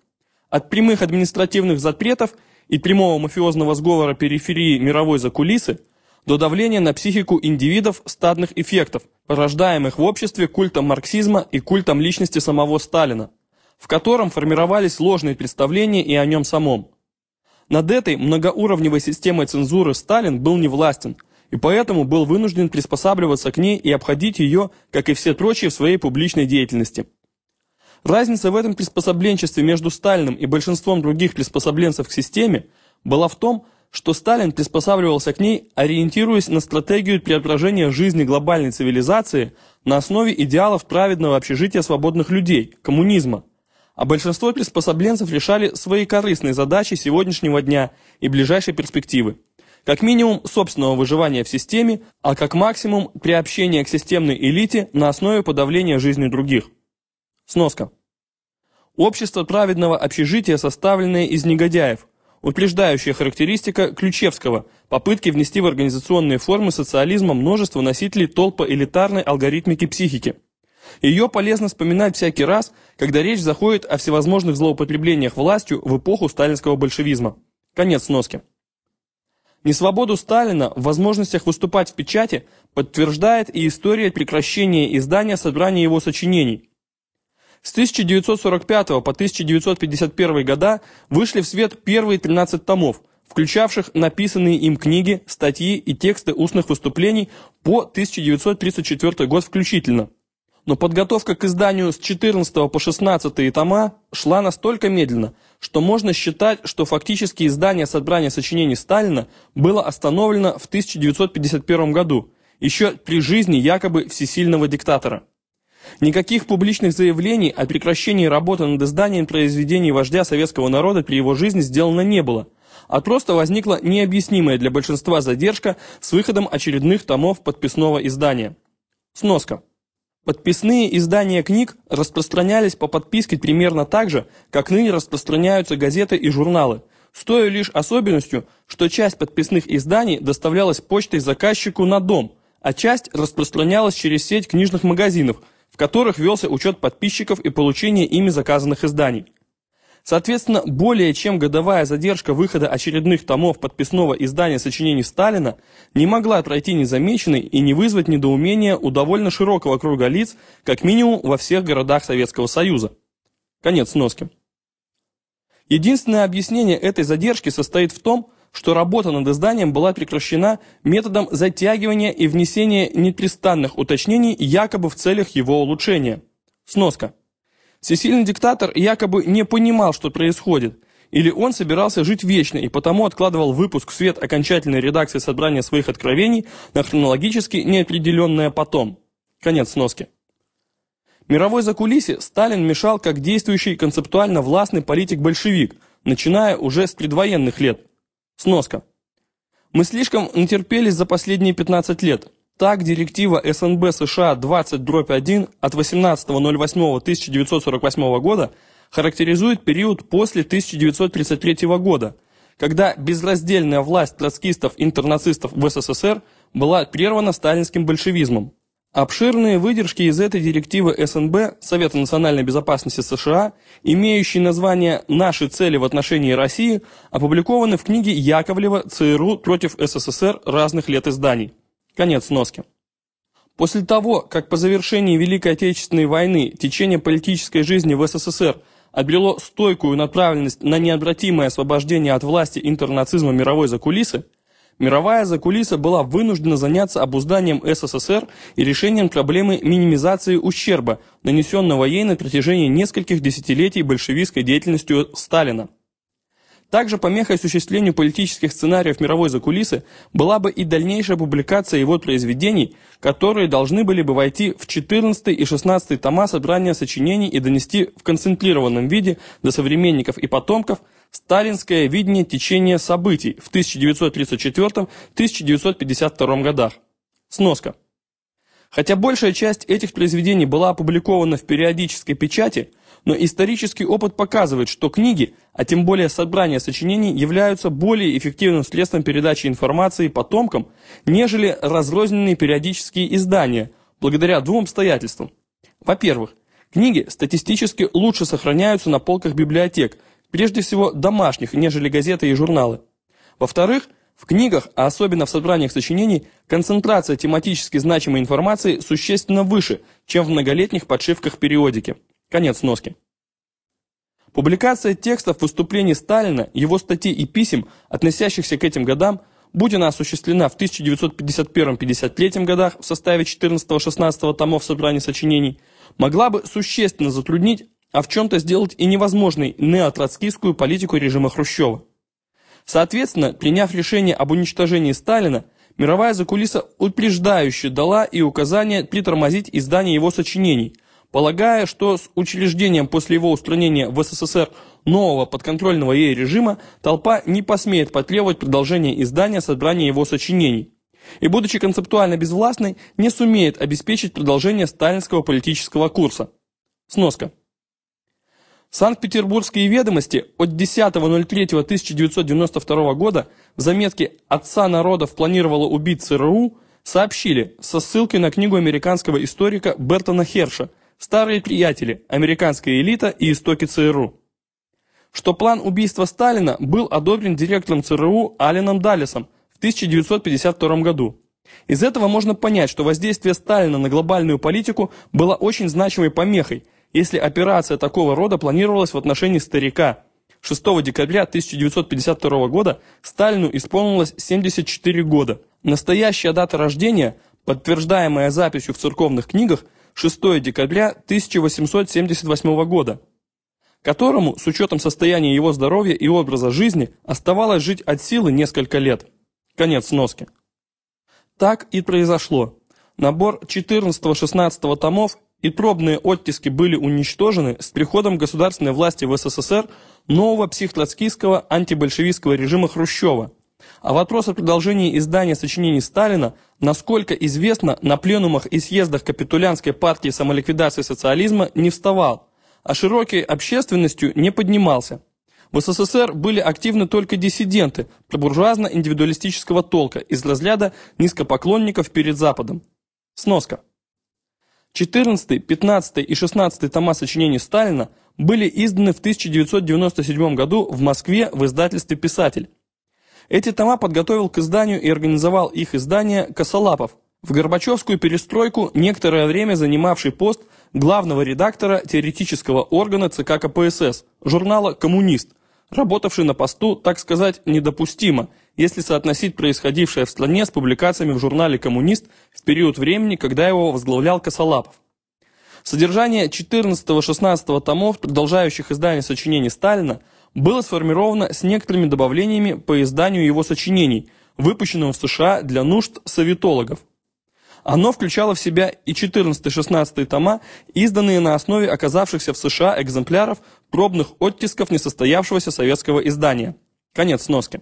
От прямых административных запретов и прямого мафиозного сговора периферии мировой закулисы до давления на психику индивидов стадных эффектов, порождаемых в обществе культом марксизма и культом личности самого Сталина, в котором формировались ложные представления и о нем самом. Над этой многоуровневой системой цензуры Сталин был невластен, и поэтому был вынужден приспосабливаться к ней и обходить ее, как и все прочие в своей публичной деятельности. Разница в этом приспособленчестве между Сталиным и большинством других приспособленцев к системе была в том, что Сталин приспосабливался к ней, ориентируясь на стратегию преображения жизни глобальной цивилизации на основе идеалов праведного общежития свободных людей, коммунизма, а большинство приспособленцев решали свои корыстные задачи сегодняшнего дня и ближайшей перспективы. Как минимум собственного выживания в системе, а как максимум приобщения к системной элите на основе подавления жизни других. Сноска. Общество праведного общежития, составленное из негодяев, утверждающая характеристика Ключевского, попытки внести в организационные формы социализма множество носителей толпа элитарной алгоритмики психики. Ее полезно вспоминать всякий раз, когда речь заходит о всевозможных злоупотреблениях властью в эпоху сталинского большевизма. Конец сноски. Несвободу Сталина в возможностях выступать в печати подтверждает и история прекращения издания собрания его сочинений. С 1945 по 1951 года вышли в свет первые 13 томов, включавших написанные им книги, статьи и тексты устных выступлений по 1934 год включительно – но подготовка к изданию с 14 по 16 тома шла настолько медленно, что можно считать, что фактически издание собрания сочинений Сталина было остановлено в 1951 году, еще при жизни якобы всесильного диктатора. Никаких публичных заявлений о прекращении работы над изданием произведений вождя советского народа при его жизни сделано не было, а просто возникла необъяснимая для большинства задержка с выходом очередных томов подписного издания. Сноска. Подписные издания книг распространялись по подписке примерно так же, как ныне распространяются газеты и журналы, с той лишь особенностью, что часть подписных изданий доставлялась почтой заказчику на дом, а часть распространялась через сеть книжных магазинов, в которых велся учет подписчиков и получение ими заказанных изданий. Соответственно, более чем годовая задержка выхода очередных томов подписного издания сочинений Сталина не могла пройти незамеченной и не вызвать недоумения у довольно широкого круга лиц, как минимум во всех городах Советского Союза. Конец сноски. Единственное объяснение этой задержки состоит в том, что работа над изданием была прекращена методом затягивания и внесения непрестанных уточнений якобы в целях его улучшения. Сноска. Всесильный диктатор якобы не понимал, что происходит, или он собирался жить вечно и потому откладывал выпуск в свет окончательной редакции собрания своих откровений на хронологически неопределенное потом. Конец сноски. Мировой закулисе Сталин мешал как действующий концептуально властный политик-большевик, начиная уже с предвоенных лет. Сноска. Мы слишком натерпелись за последние 15 лет. Так, директива СНБ США 20-1 от 18.08.1948 года характеризует период после 1933 года, когда безраздельная власть троцкистов-интернацистов в СССР была прервана сталинским большевизмом. Обширные выдержки из этой директивы СНБ Совета национальной безопасности США, имеющие название «Наши цели в отношении России», опубликованы в книге Яковлева «ЦРУ против СССР разных лет изданий». Конец носки. После того, как по завершении Великой Отечественной войны течение политической жизни в СССР обрело стойкую направленность на необратимое освобождение от власти интернацизма мировой закулисы, мировая закулиса была вынуждена заняться обузданием СССР и решением проблемы минимизации ущерба, нанесенного ей на протяжении нескольких десятилетий большевистской деятельностью Сталина. Также помехой осуществлению политических сценариев мировой закулисы была бы и дальнейшая публикация его произведений, которые должны были бы войти в 14 и 16 тома собрания сочинений и донести в концентрированном виде до современников и потомков сталинское видение течения событий в 1934-1952 годах. Сноска. Хотя большая часть этих произведений была опубликована в периодической печати – но исторический опыт показывает, что книги, а тем более собрания сочинений, являются более эффективным средством передачи информации потомкам, нежели разрозненные периодические издания, благодаря двум обстоятельствам. Во-первых, книги статистически лучше сохраняются на полках библиотек, прежде всего домашних, нежели газеты и журналы. Во-вторых, в книгах, а особенно в собраниях сочинений, концентрация тематически значимой информации существенно выше, чем в многолетних подшивках периодики. Конец носки. Публикация текстов выступлений Сталина, его статей и писем, относящихся к этим годам, будь она осуществлена в 1951-53 годах в составе 14-16 томов собрания сочинений, могла бы существенно затруднить, а в чем-то сделать и невозможной неотроцкистскую политику режима Хрущева. Соответственно, приняв решение об уничтожении Сталина, мировая закулиса упреждающе дала и указание притормозить издание его сочинений – полагая, что с учреждением после его устранения в СССР нового подконтрольного ей режима толпа не посмеет потребовать продолжения издания собрания его сочинений и, будучи концептуально безвластной, не сумеет обеспечить продолжение сталинского политического курса. Сноска. Санкт-Петербургские ведомости от 10.03.1992 года в заметке «Отца народов планировало убить ЦРУ» сообщили со ссылкой на книгу американского историка Бертона Херша – Старые приятели, американская элита и истоки ЦРУ. Что план убийства Сталина был одобрен директором ЦРУ Алленом Даллесом в 1952 году. Из этого можно понять, что воздействие Сталина на глобальную политику было очень значимой помехой, если операция такого рода планировалась в отношении старика. 6 декабря 1952 года Сталину исполнилось 74 года. Настоящая дата рождения, подтверждаемая записью в церковных книгах – 6 декабря 1878 года, которому, с учетом состояния его здоровья и образа жизни, оставалось жить от силы несколько лет. Конец носки. Так и произошло. Набор 14-16 томов и пробные оттиски были уничтожены с приходом государственной власти в СССР нового психтроцкистского антибольшевистского режима Хрущева – а вопрос о продолжении издания сочинений Сталина, насколько известно, на пленумах и съездах капитулянской партии самоликвидации социализма не вставал, а широкой общественностью не поднимался. В СССР были активны только диссиденты пробуржуазно-индивидуалистического толка из разряда низкопоклонников перед Западом. Сноска. 14, 15 и 16 тома сочинений Сталина были изданы в 1997 году в Москве в издательстве «Писатель». Эти тома подготовил к изданию и организовал их издание Косолапов, в Горбачевскую перестройку некоторое время занимавший пост главного редактора теоретического органа ЦК КПСС, журнала «Коммунист», работавший на посту, так сказать, недопустимо, если соотносить происходившее в стране с публикациями в журнале «Коммунист» в период времени, когда его возглавлял Косолапов. Содержание 14-16 томов, продолжающих издание сочинений Сталина, было сформировано с некоторыми добавлениями по изданию его сочинений, выпущенного в США для нужд советологов. Оно включало в себя и 14-16 тома, изданные на основе оказавшихся в США экземпляров пробных оттисков несостоявшегося советского издания. Конец сноски.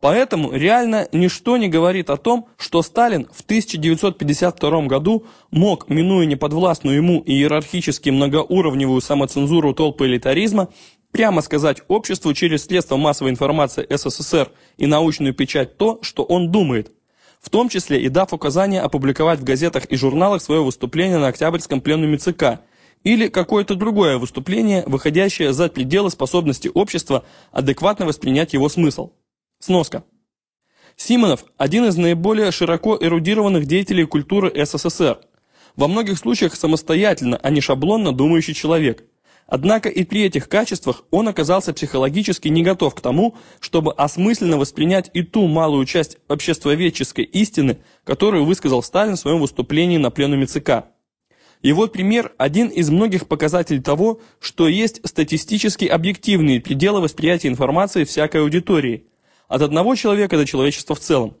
Поэтому реально ничто не говорит о том, что Сталин в 1952 году мог, минуя неподвластную ему иерархически многоуровневую самоцензуру толпы элитаризма, прямо сказать обществу через средства массовой информации СССР и научную печать то, что он думает, в том числе и дав указание опубликовать в газетах и журналах свое выступление на Октябрьском пленуме ЦК или какое-то другое выступление, выходящее за пределы способности общества адекватно воспринять его смысл. Сноска. Симонов – один из наиболее широко эрудированных деятелей культуры СССР. Во многих случаях самостоятельно, а не шаблонно думающий человек. Однако и при этих качествах он оказался психологически не готов к тому, чтобы осмысленно воспринять и ту малую часть обществоведческой истины, которую высказал Сталин в своем выступлении на пленуме ЦК. Его пример – один из многих показателей того, что есть статистически объективные пределы восприятия информации всякой аудитории, от одного человека до человечества в целом,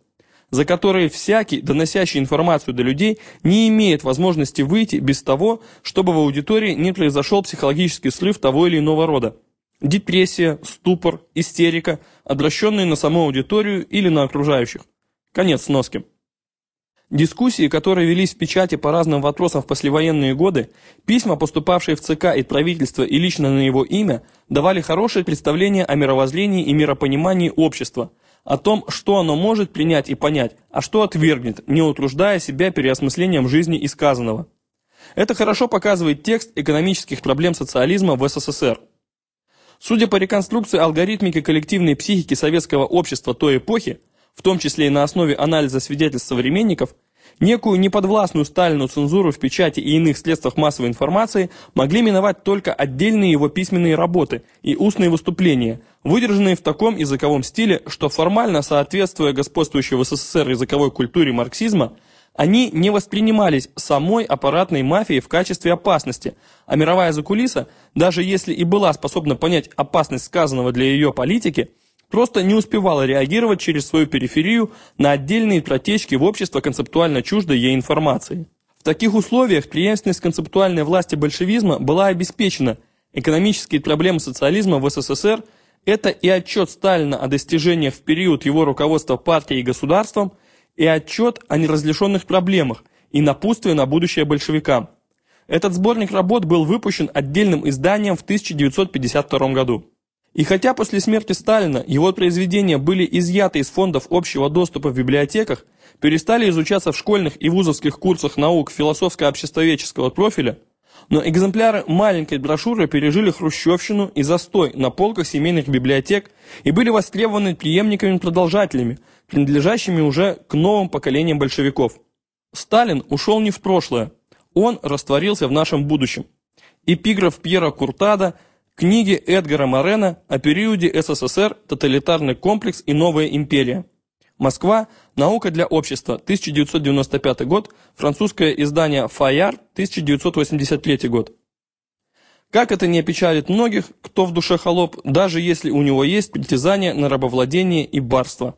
за которые всякий, доносящий информацию до людей, не имеет возможности выйти без того, чтобы в аудитории не произошел психологический срыв того или иного рода. Депрессия, ступор, истерика, обращенные на саму аудиторию или на окружающих. Конец сноски. Дискуссии, которые велись в печати по разным вопросам в послевоенные годы, письма, поступавшие в ЦК и правительство и лично на его имя, давали хорошее представление о мировоззрении и миропонимании общества, о том, что оно может принять и понять, а что отвергнет, не утруждая себя переосмыслением жизни и сказанного. Это хорошо показывает текст экономических проблем социализма в СССР. Судя по реконструкции алгоритмики коллективной психики советского общества той эпохи, в том числе и на основе анализа свидетельств современников, некую неподвластную Сталину цензуру в печати и иных средствах массовой информации могли миновать только отдельные его письменные работы и устные выступления, выдержанные в таком языковом стиле, что формально соответствуя господствующей в СССР языковой культуре марксизма, они не воспринимались самой аппаратной мафией в качестве опасности, а мировая закулиса, даже если и была способна понять опасность сказанного для ее политики, просто не успевала реагировать через свою периферию на отдельные протечки в общество концептуально чуждой ей информации. В таких условиях преемственность концептуальной власти большевизма была обеспечена, экономические проблемы социализма в СССР – это и отчет Сталина о достижениях в период его руководства партией и государством, и отчет о неразрешенных проблемах, и напутствие на будущее большевикам. Этот сборник работ был выпущен отдельным изданием в 1952 году. И хотя после смерти Сталина его произведения были изъяты из фондов общего доступа в библиотеках, перестали изучаться в школьных и вузовских курсах наук философско-обществоведческого профиля, но экземпляры маленькой брошюры пережили хрущевщину и застой на полках семейных библиотек и были востребованы преемниками-продолжателями, принадлежащими уже к новым поколениям большевиков. Сталин ушел не в прошлое, он растворился в нашем будущем. Эпиграф Пьера Куртада – Книги Эдгара Морена о периоде СССР «Тоталитарный комплекс и новая империя». Москва. Наука для общества. 1995 год. Французское издание «Фаяр». 1983 год. Как это не опечалит многих, кто в душе холоп, даже если у него есть притязание на рабовладение и барство.